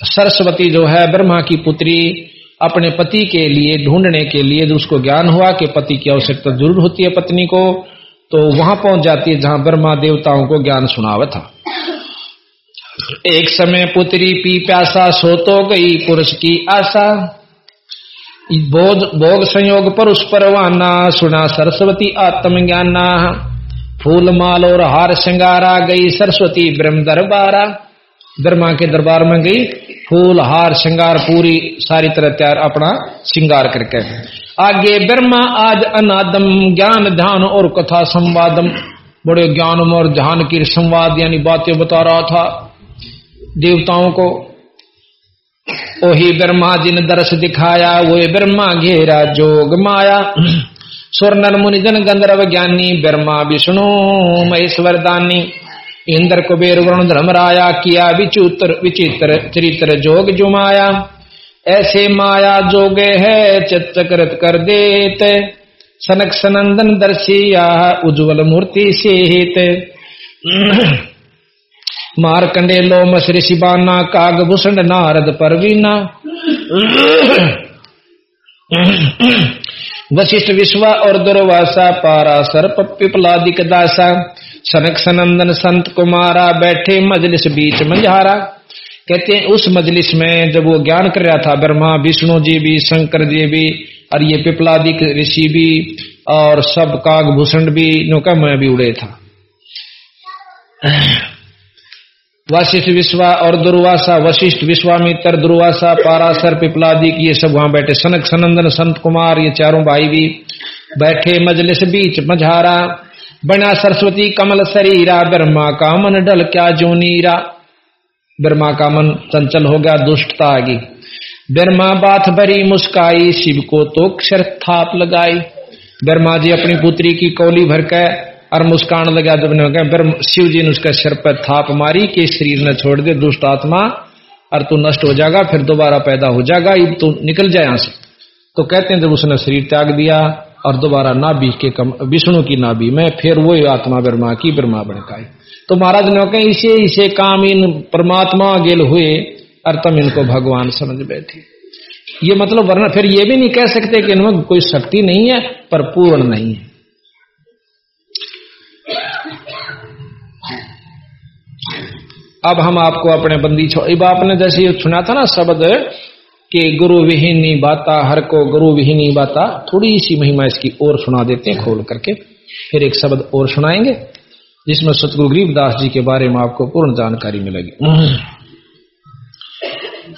सरस्वती जो है, ब्रह्मा की पुत्री अपने पति के लिए, ढूँढने के लिए उसको ज्ञान हुआ कि पति की आवश्यकता ज़रूर होती है पत्नी को तो वहाँ पहुँच जाती है जहाँ ब्रह्मा देवताओं को ज्ञान सुनावा था। एक समय पुत्री पी प्यासा, सो तो गई पुरुष की आशा। भोग भोग संयोग पर उस परवाना सुना सरस्वती आत्म ज्ञाना फूल माल और हार श्रृंगारा गई सरस्वती ब्रह्म दरबारा। ब्रह्मा के दरबार में गई, फूल, हार, श्रृंगार, पूरी, सारी तरह तैयार अपना श्रृंगार करके आगे, ब्रह्मा, आज अनादम, ज्ञान, ध्यान और कथा संवादम। बड़े ज्ञान और ध्यान की संवाद, यानी बातें बता रहा था देवताओं को। ओही ब्रह्मा, जिन दर्श दिखाया वो ब्रह्मा घेरा जोग माया। स्वर्णर मुनिजन गंधर्व ज्ञानी, ब्रह्मा विष्णु महेश्वर दानी। इंद्र कुबेर वरुण धर्मराया किया विचित्र विचित्र चरित्र जोग जुमाया। ऐसे माया जोगे है चित्रकृत कर देते। सनक सनंदन दर्शिया, उज्जवल मूर्ति से मारकंडे लोम श्री लोमस ऋषिबाना कागभूषण नारद परवीना। वशिष्ठ विश्वा और दुर्वासा, पारा सर्प पिपलादिक दासा। सनक सनंदन संत कुमारा बैठे मजलिस बीच मंझारा। कहते हैं, उस मजलिस में जब वो ज्ञान कर रहा था, ब्रह्मा, विष्णु जी भी, शंकर जी भी, और ये पिपलादिक ऋषि भी, और सब कागभूषण भी, नौका में भी उड़े था। वशिष्ठ विश्वा और दुर्वासा, वशिष्ठ विश्वामित्र, दुर्वासा पारासर पिपलादिक ये सब वहाँ बैठे। सनक सनंदन, संत कुमार, ये चारों भाई भी बैठे मजलिस बीच मझारा। बना सरस्वती कमल शरीरा, ब्रह्मा का मन डल क्या जो नीरा। ब्रह्मा का मन चंचल हो गया दुष्टता आ ब्रह्मा बात भरी मुस्काई, शिव को तो क्षर थाप लगाई। ब्रह्मा जी अपनी पुत्री की कौली भर के और मुस्कान लगा जब शिव जी ने उसके सिर पर थाप मारी कि शरीर ने छोड़ दे, दुष्ट आत्मा, और तू नष्ट हो जाएगा, फिर दोबारा पैदा हो जाएगा तू निकल जाए यहाँ से। तो कहते हैं जब उसने शरीर त्याग दिया और दोबारा नाभि के कम, विष्णु की नाभि। में फिर वो आत्मा ब्रह्मा की ब्रह्मा बनकाई। तो महाराज ने कहा, इसे इसे काम इन परमात्मा गेल हुए, और तुम इनको भगवान समझ बैठे। ये मतलब वरना फिर ये भी नहीं कह सकते कि इनमें कोई शक्ति नहीं है, पर पूर्ण नहीं है। अब हम आपको अपने बंदी छोड़ अब आपने जैसे सुना था ना शब्द कि गुरु विहीनी बाता, हर को गुरु विहीनी बाता, थोड़ी सी महिमा इसकी और सुना देते हैं, खोल करके। फिर एक शब्द और सुनाएँगे, जिसमें सतगुरु गरीबदास जी के बारे में आपको पूर्ण जानकारी मिलेगी।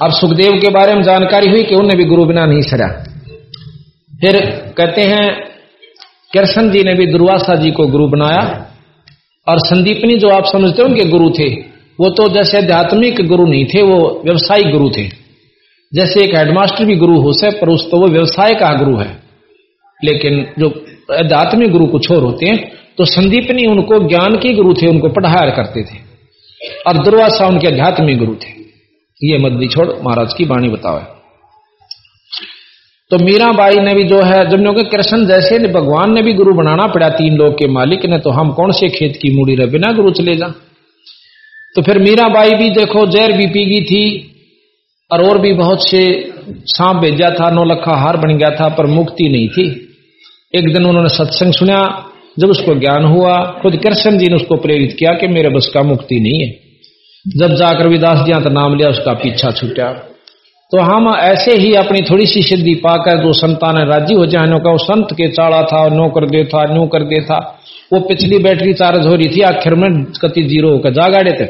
अब सुखदेव के बारे में जानकारी हुई कि उन्हें भी गुरु बिना नहीं सरा। फिर कहते हैं, कृष्ण जी ने भी दुर्वासा जी को गुरु बनाया, और संदीपनी जो आप समझते हो उनके गुरु थे, वो तो जैसे आध्यात्मिक गुरु नहीं थे, वो व्यवसायिक गुरु थे। जैसे एक हेडमास्टर भी गुरु हो सकते पर उस तो वो व्यवसाय का गुरु है। लेकिन जो आध्यात्मिक गुरु कुछ और होते हैं तो संदीपनी उनको ज्ञान के गुरु थे, उनको पढ़ाया करते थे। और दुर्वासा उनके आध्यात्मिक गुरु थे। ये मददी छोड़ महाराज की वाणी बताओ। तो मीराबाई ने भी जो है जब लोग कृष्ण जैसे ने भगवान ने भी गुरु बनाना पड़ा तीन लोग के मालिक ने तो हम कौन से खेत की मूड़ी रहे बिना गुरु चले जा? तो फिर मीराबाई भी देखो, जहर भी पी गई थी। और और भी बहुत से सांप भेजा था, नौ लखा हार बन गया था, पर मुक्ति नहीं थी। एक दिन उन्होंने सत्संग सुना, जब उसको ज्ञान हुआ, खुद कृष्ण जी ने उसको प्रेरित किया कि मेरे बस का मुक्ति नहीं है। जब जाकर विदास जी तो नाम लिया, उसका पीछा छूटा। तो हम ऐसे ही अपनी थोड़ी सी सिद्धि पाकर जो संतान राज़ी हो जाए का संत के चाड़ा था नो कर दे था, न्यू कर दे था। वो पिछली बैटरी चार्ज हो रही थी, आखिर में कति ज़ीरो होकर जा गाड़े थे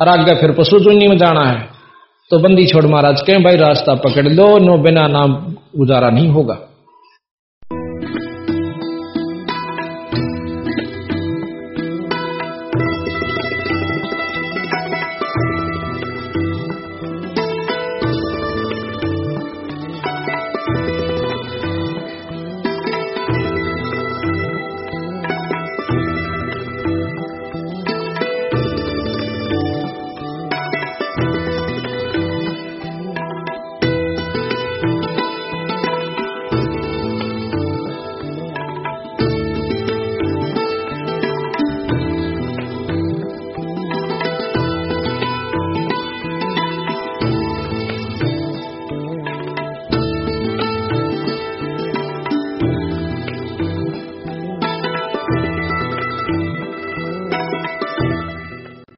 और आगे फिर पशु जुनी में जाना है। तो बंदी छोड़ महाराज कहें, भाई रास्ता पकड़ लो, नो बिना नाम गुजारा नहीं होगा।